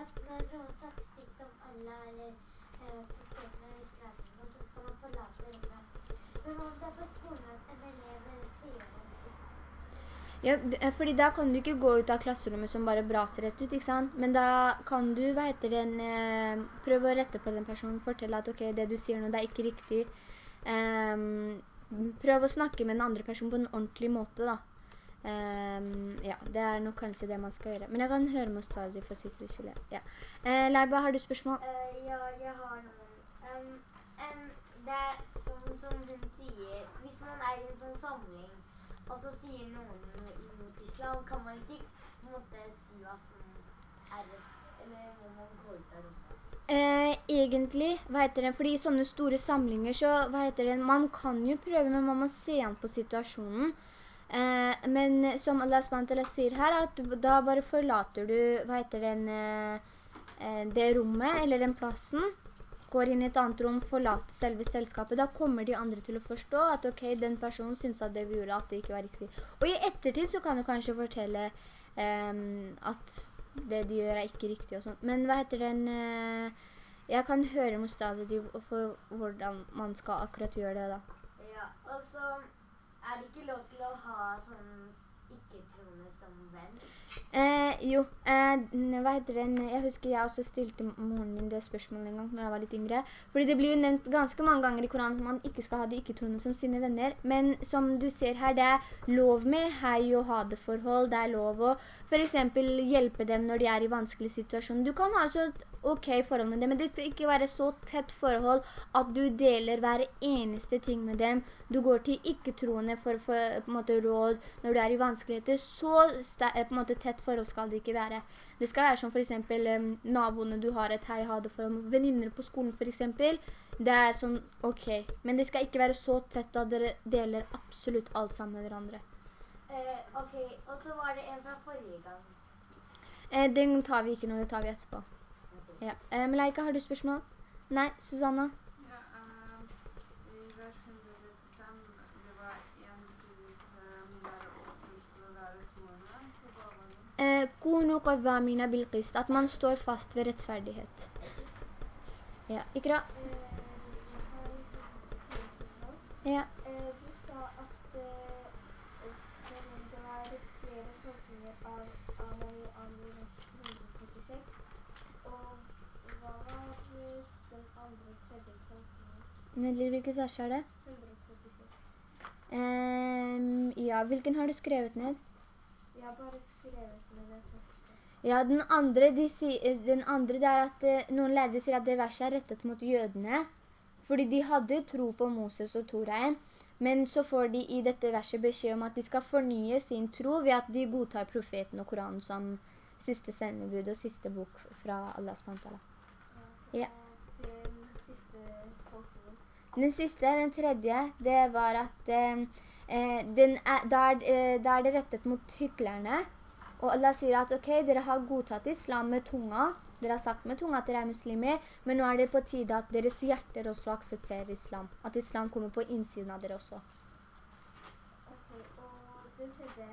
At når noen statistikk om Allah eller eh, i eller Og så skal man forlate dette. Men om det er på skolen at en elev sier stygt Ja, eh, fordi da kan du ikke gå ut av klasserommet som bare braser rett ut, ikke sant? Men da kan du, hva heter den, eh, prøve å rette på den personen, fortelle at ok, det du sier nå, det er ikke riktig. Um, prøv å snakke med den andre personen på en ordentlig måte da. Um, ja, det er nok kanskje det man skal gjøre. Men jeg kan høre med Stasi for sikkerhets skyld. Ja. Uh, Leiba, har du spørsmål? ja, jeg har noen. det er sånn som hun sier, hvis man er i en sånn samling, og så sier noen mot islam, kan man ikke på en måte si hva som er rett, eller må man gå ut av rommet? Eh, egentlig, hva heter det, fordi i sånne store samlinger så, hva heter det, man kan jo prøve, men man må se an på situasjonen. Eh, men som Allah SWT sier her, at da bare forlater du, hva heter det, en, eh, det rommet, eller den plassen, går inn i et annet rom, forlater selve selskapet, da kommer de andre til å forstå at ok, den personen synes at det vi gjorde, at det ikke var riktig. Og i ettertid så kan du kanskje fortelle ehm, at det de gjør er ikke riktig og sånt. Men hva heter den... eh, jeg kan høre med stadig for hvordan man skal akkurat gjøre det da. Ja, og så er det ikke lov til å ha sånn ikke-troende som venn. Eh, jo, eh, hva heter den? Jeg husker jeg også stilte moren min det spørsmålet en gang når jeg var litt yngre. Fordi det blir jo nevnt ganske mange ganger i Koranen at man ikke skal ha de ikke-troende som sine venner. Men som du ser her, det er lov med hei og ha det forhold. Det er lov å for eksempel hjelpe dem når de er i vanskelige situasjoner. Du kan ha altså et ok forhold med dem, men det skal ikke være så tett forhold at du deler hver eneste ting med dem. Du går til ikke-troende for, for måte, råd når du er i vanskeligheter. Så eh, på måte, tett forhold skal det ikke være. Det skal være som for eksempel em, naboene du har et hei-hade for, venninner på skolen for eksempel. Det er sånn, ok. Men det skal ikke være så tett at dere deler absolutt alt sammen med hverandre. Eh, ok, og så var det en fra forrige gang. Eh, den tar vi ikke nå, det tar vi etterpå. Ja. Eh, Meleika, har du spørsmål? Nei, Susanna? Ja, eh, I vers 135 det var en bevis eh, der åpent for å være troende. Så hva var det? Eh, Kunu qawwamina bil qist, at man står fast ved rettferdighet. Ja, Ikra? Ja. Eh, Du sa at eh, det var flere tolkninger av Amani Amri vers 136. Og hva var den andre tredje tolkningen? Hvilket vers er det? 136. Um, ja, hvilken har du skrevet ned? Jeg har bare skrevet med det første. Ja, den andre, de si, eh, den andre det er at eh, noen leder sier at det verset er rettet mot jødene, fordi de hadde tro på Moses og Toraen, men så får de i dette verset beskjed om at de skal fornye sin tro ved at de godtar profeten og Koranen som siste sendebud og siste bok fra Allahs pantala. Ja. Den siste. Den tredje, det var at eh, er, eh, da er det rettet mot hyklerne. Og Allah sier at ok, dere har godtatt islam med tunga, dere har sagt med tunga at dere er muslimer, men nå er det på tide at deres hjerter også aksepterer islam. At islam kommer på innsiden av dere også. Ok, og det tredje,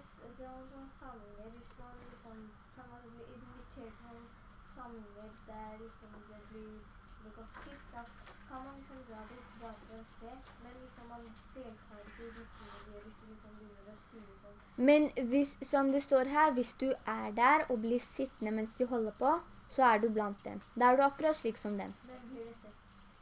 s- det var sånn samlinger, hvis man liksom, kan man bli invitert til noen samlinger der liksom det blir begått skitt, da kan man liksom dra dit bare for å se, men liksom man deltar ikke i gjør hvis du liksom begynner å si sånn. Men hvis, som det står her, hvis du er der og blir sittende mens de holder på, så er du blant dem. Da er du akkurat slik som dem. Men blir det sett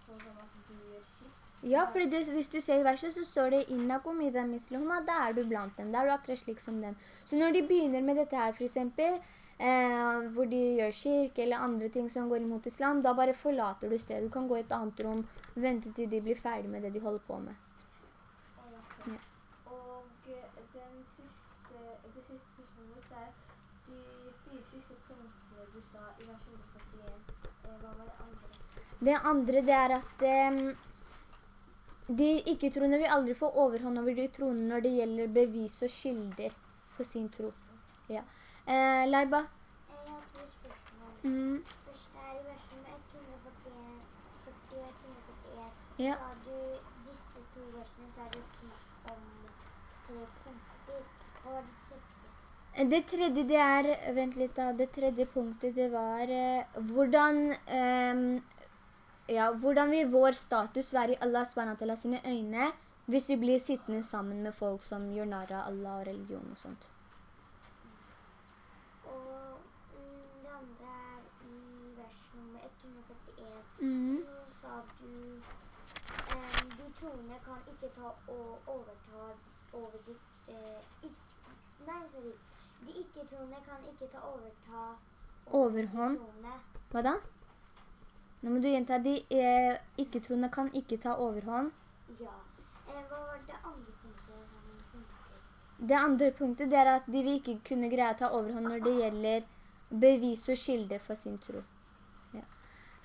på som at du gjør skitt? Ja, for det, hvis du ser verset, så står det «Innakum idha mislehuma», da er du blant dem, da er du akkurat slik som dem. Så når de begynner med dette her, for eksempel, eh, hvor de gjør kirke eller andre ting som går imot islam, da bare forlater du stedet. Du kan gå i et annet rom, vente til de blir ferdige med det de holder på med. Ja, Og eh, den siste, det siste spørsmålet er de fire siste punktene du sa i vers 141. Eh, hva var det andre? Det andre, det er at eh, de ikke-troende vil aldri få overhånd over de troende når det gjelder bevis og skilder for sin tro. Ja. Eh, Leiba? Jeg har to spørsmål. Mm, Først er i versen nummer 141, 40 og 141. Ja. Sa du disse to versene, så er det snakk om tre punkter. Hva var det tredje? Det tredje, det er, vent litt da, det tredje punktet, det var eh, hvordan, eh, ja, hvordan vil vår status være i Allah SWT sine øyne hvis vi blir sittende sammen med folk som gjør narr av Allah og religion og sånt. Og mm, det andre er i vers nummer 141. Mm. Så sa du eh, de troende kan ikke ta og overta over ditt eh, ikke, Nei, sorry. De ikke-troende kan ikke ta overta over Overhånd. Hva da? Nå må du gjenta, de eh, ikke-troende kan ikke ta overhånd. Ja. Eh, hva var det andre? Det andre punktet er at de vil ikke kunne greie å ta overhånd når det gjelder bevis og skilder for sin tro. Ja.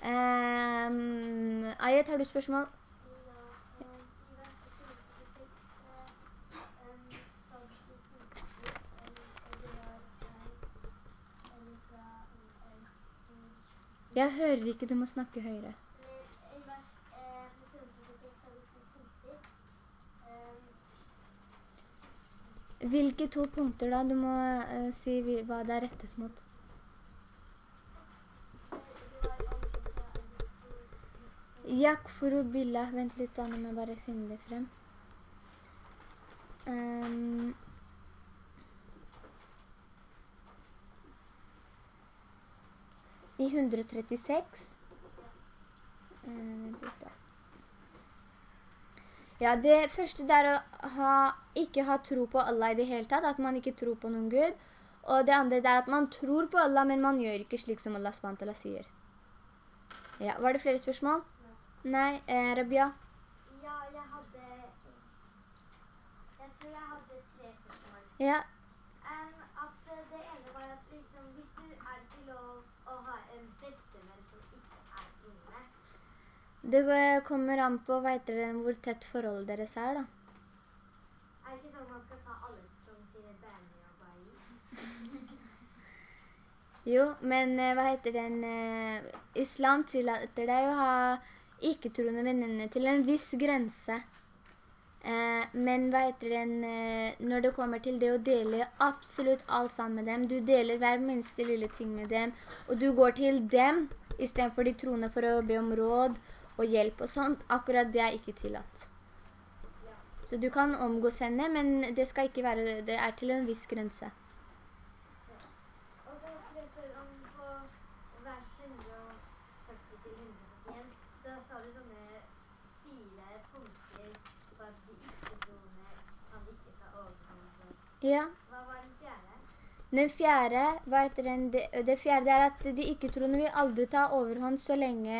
Um, Ayet, har du spørsmål? Ja, i vers 146 em, sa du to punkter, em, og det var eller fra em, em, Jeg hører ikke, du må snakke høyere. Eh, I vers eh, 146 har du to punkter. Em, Hvilke to punkter da? Du må uh, si hva det er rettet mot. Jakk for å bilde. Vent litt da, nå må jeg bare finne det frem. Um, I 136. Eh, vent litt da. Ja, det første det er å ha, ikke ha tro på Allah i det hele tatt, at man ikke tror på noen Gud. Og det andre det er at man tror på Allah, men man gjør ikke slik som Allah SWT sier. Ja, var det flere spørsmål? Nei, eh, Rabia? Ja, jeg hadde Jeg tror jeg hadde tre spørsmål. Ja, Um, at det ene var at liksom, hvis du er ikke lov å ha en testament som ikke er inne, det kommer an på, dere, hvor tett forholdet deres er da. Er det ikke sånn at man skal ta alle som sine venner og bare Jo, men eh, hva heter den? eh, islam tillater deg å ha ikke-troende venninne til en viss grense. Eh, men hva heter den, når det kommer til det å dele absolutt alt sammen med dem, du deler hver minste lille ting med dem, og du går til dem i stedet for de troende for å be om råd og hjelp og sånt, akkurat det er ikke tillatt. Så du kan omgås henne, men det skal ikke være, det er til en viss grense. Og så skulle jeg spørre om på vers 140-141, da sa du sånne fire punkter på at de ikke-troende kan ikke ta overhånd. Ja. Hva var den fjerde? Den fjerde, hva heter den? Det, det fjerde er at de ikke-troende vil aldri ta overhånd så lenge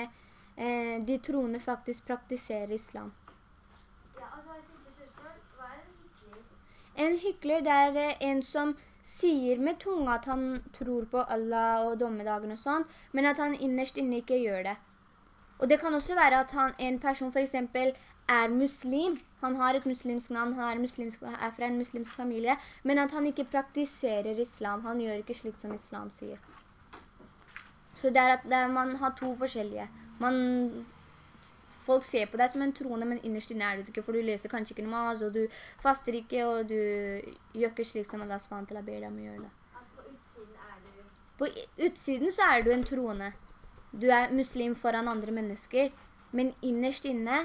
eh, de troende faktisk praktiserer islam. Ja, spørsmål. Hva er en hykler? En hykler det er eh, en som sier med tunga at han tror på Allah og dommedagen og sånn, men at han innerst inne ikke gjør det. Og det kan også være at han, en person for eksempel er muslim, han har et muslimsk navn, han er, muslimsk, er fra en muslimsk familie, men at han ikke praktiserer islam, han gjør ikke slik som islam sier. Så det er at man har to forskjellige. Man, folk ser på deg som en troende, men innerst inne er det ikke, for du leser kanskje ikke namaz, og du faster ikke, og du gjør ikke slik som Allah SWT ber deg om å gjøre det. På utsiden du så er du en troende. Du er muslim foran andre mennesker, men innerst inne,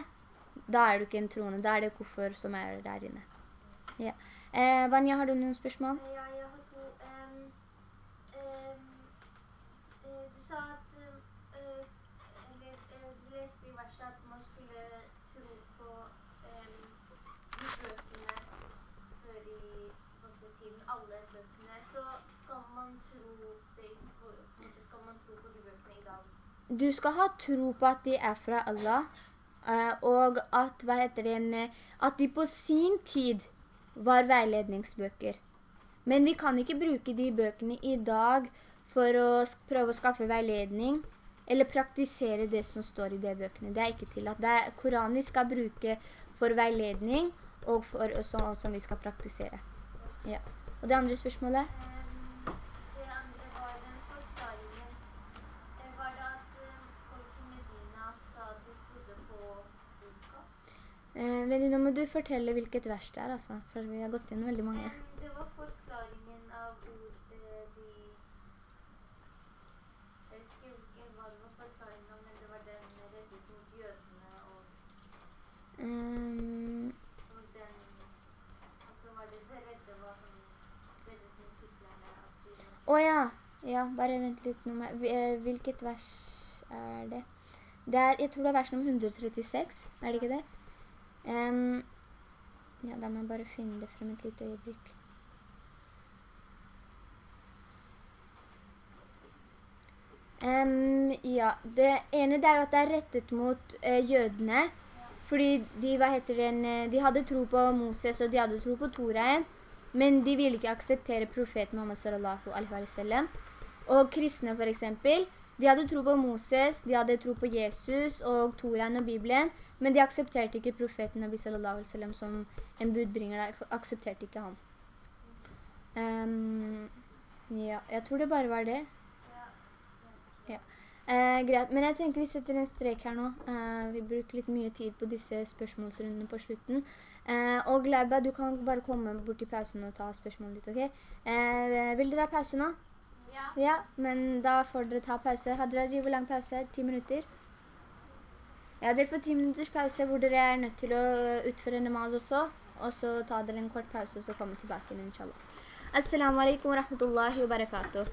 da er du ikke en troende. Da er det koffer som er der inne. Ja. Eh, Vanya, har du noen spørsmål? Ja, jeg har to. ehm, ehm, eh, du sa at eh, eller, eh, Du leste i verset at man skulle tro på ehm, de bøkene før i på en måte, tiden, alle bøkene. Så skal man tro det, på, på en måte skal man tro på de bøkene i dag også. Du skal ha tro på at de er fra Allah, eh, og at, det, eh, at de på sin tid var veiledningsbøker. Men vi kan ikke bruke de bøkene i dag for å prøve å skaffe veiledning, eller praktisere det som står i de bøkene. Det er ikke tillatt. Det er Koranen vi skal bruke for veiledning, og for, som, som vi skal praktisere. Ja. Og det andre spørsmålet? Ehm, det andre var den forklaringen. Eh, var det at eh, folk i Medina sa at de trodde på boka? Eh, Venni, nå må du fortelle hvilket vers det er, altså, for vi har gått inn veldig mange. Det var forklaringen av ord eh, de Jeg vet ikke hva det var forklaringen av, men det var den rettet mot jødene og, Um, og den Og så var det det redde var sånn Reddet mot hyklerne. At de Å ja, ja, bare vent litt nå. eh, Hvilket vers er det? Det er, jeg tror det er vers nummer 136, er det ikke det? Em, ja, da må jeg bare finne det frem et lite øyeblikk. Um, ja, det ene det er jo at det er rettet mot uh, jødene, fordi de, den, eh, de hadde tro på Moses og de hadde tro på Toraen, men de ville ikke akseptere profeten Muhammad sallallahu alaihi wa sallam. Og kristne for eksempel, de hadde tro på Moses, de hadde tro på Jesus og Toraen og Bibelen, men de aksepterte ikke profeten Nabi sallallahu alaihi wa sallam som en budbringer der, aksepterte ikke ham. Um, ja, jeg tror det bare var det. Ja. Eh, greit, men jeg tenker vi setter en strek her nå. Eh, vi bruker litt mye tid på disse spørsmålsrundene på slutten. Eh, og Leiba, du kan bare komme bort i pausen og ta spørsmålet ditt, ok? Eh, vil dere ha pause nå? Ja. Ja, men da får dere ta pause. Hadraji, hvor lang pause? Ti minutter? Ja, dere får ti minutters pause hvor dere er nødt til å utføre namaz også. Og så ta dere en kort pause og så komme tilbake inn, inshallah. Assalamu alaikum wa rahmatullahi wa barakatuh.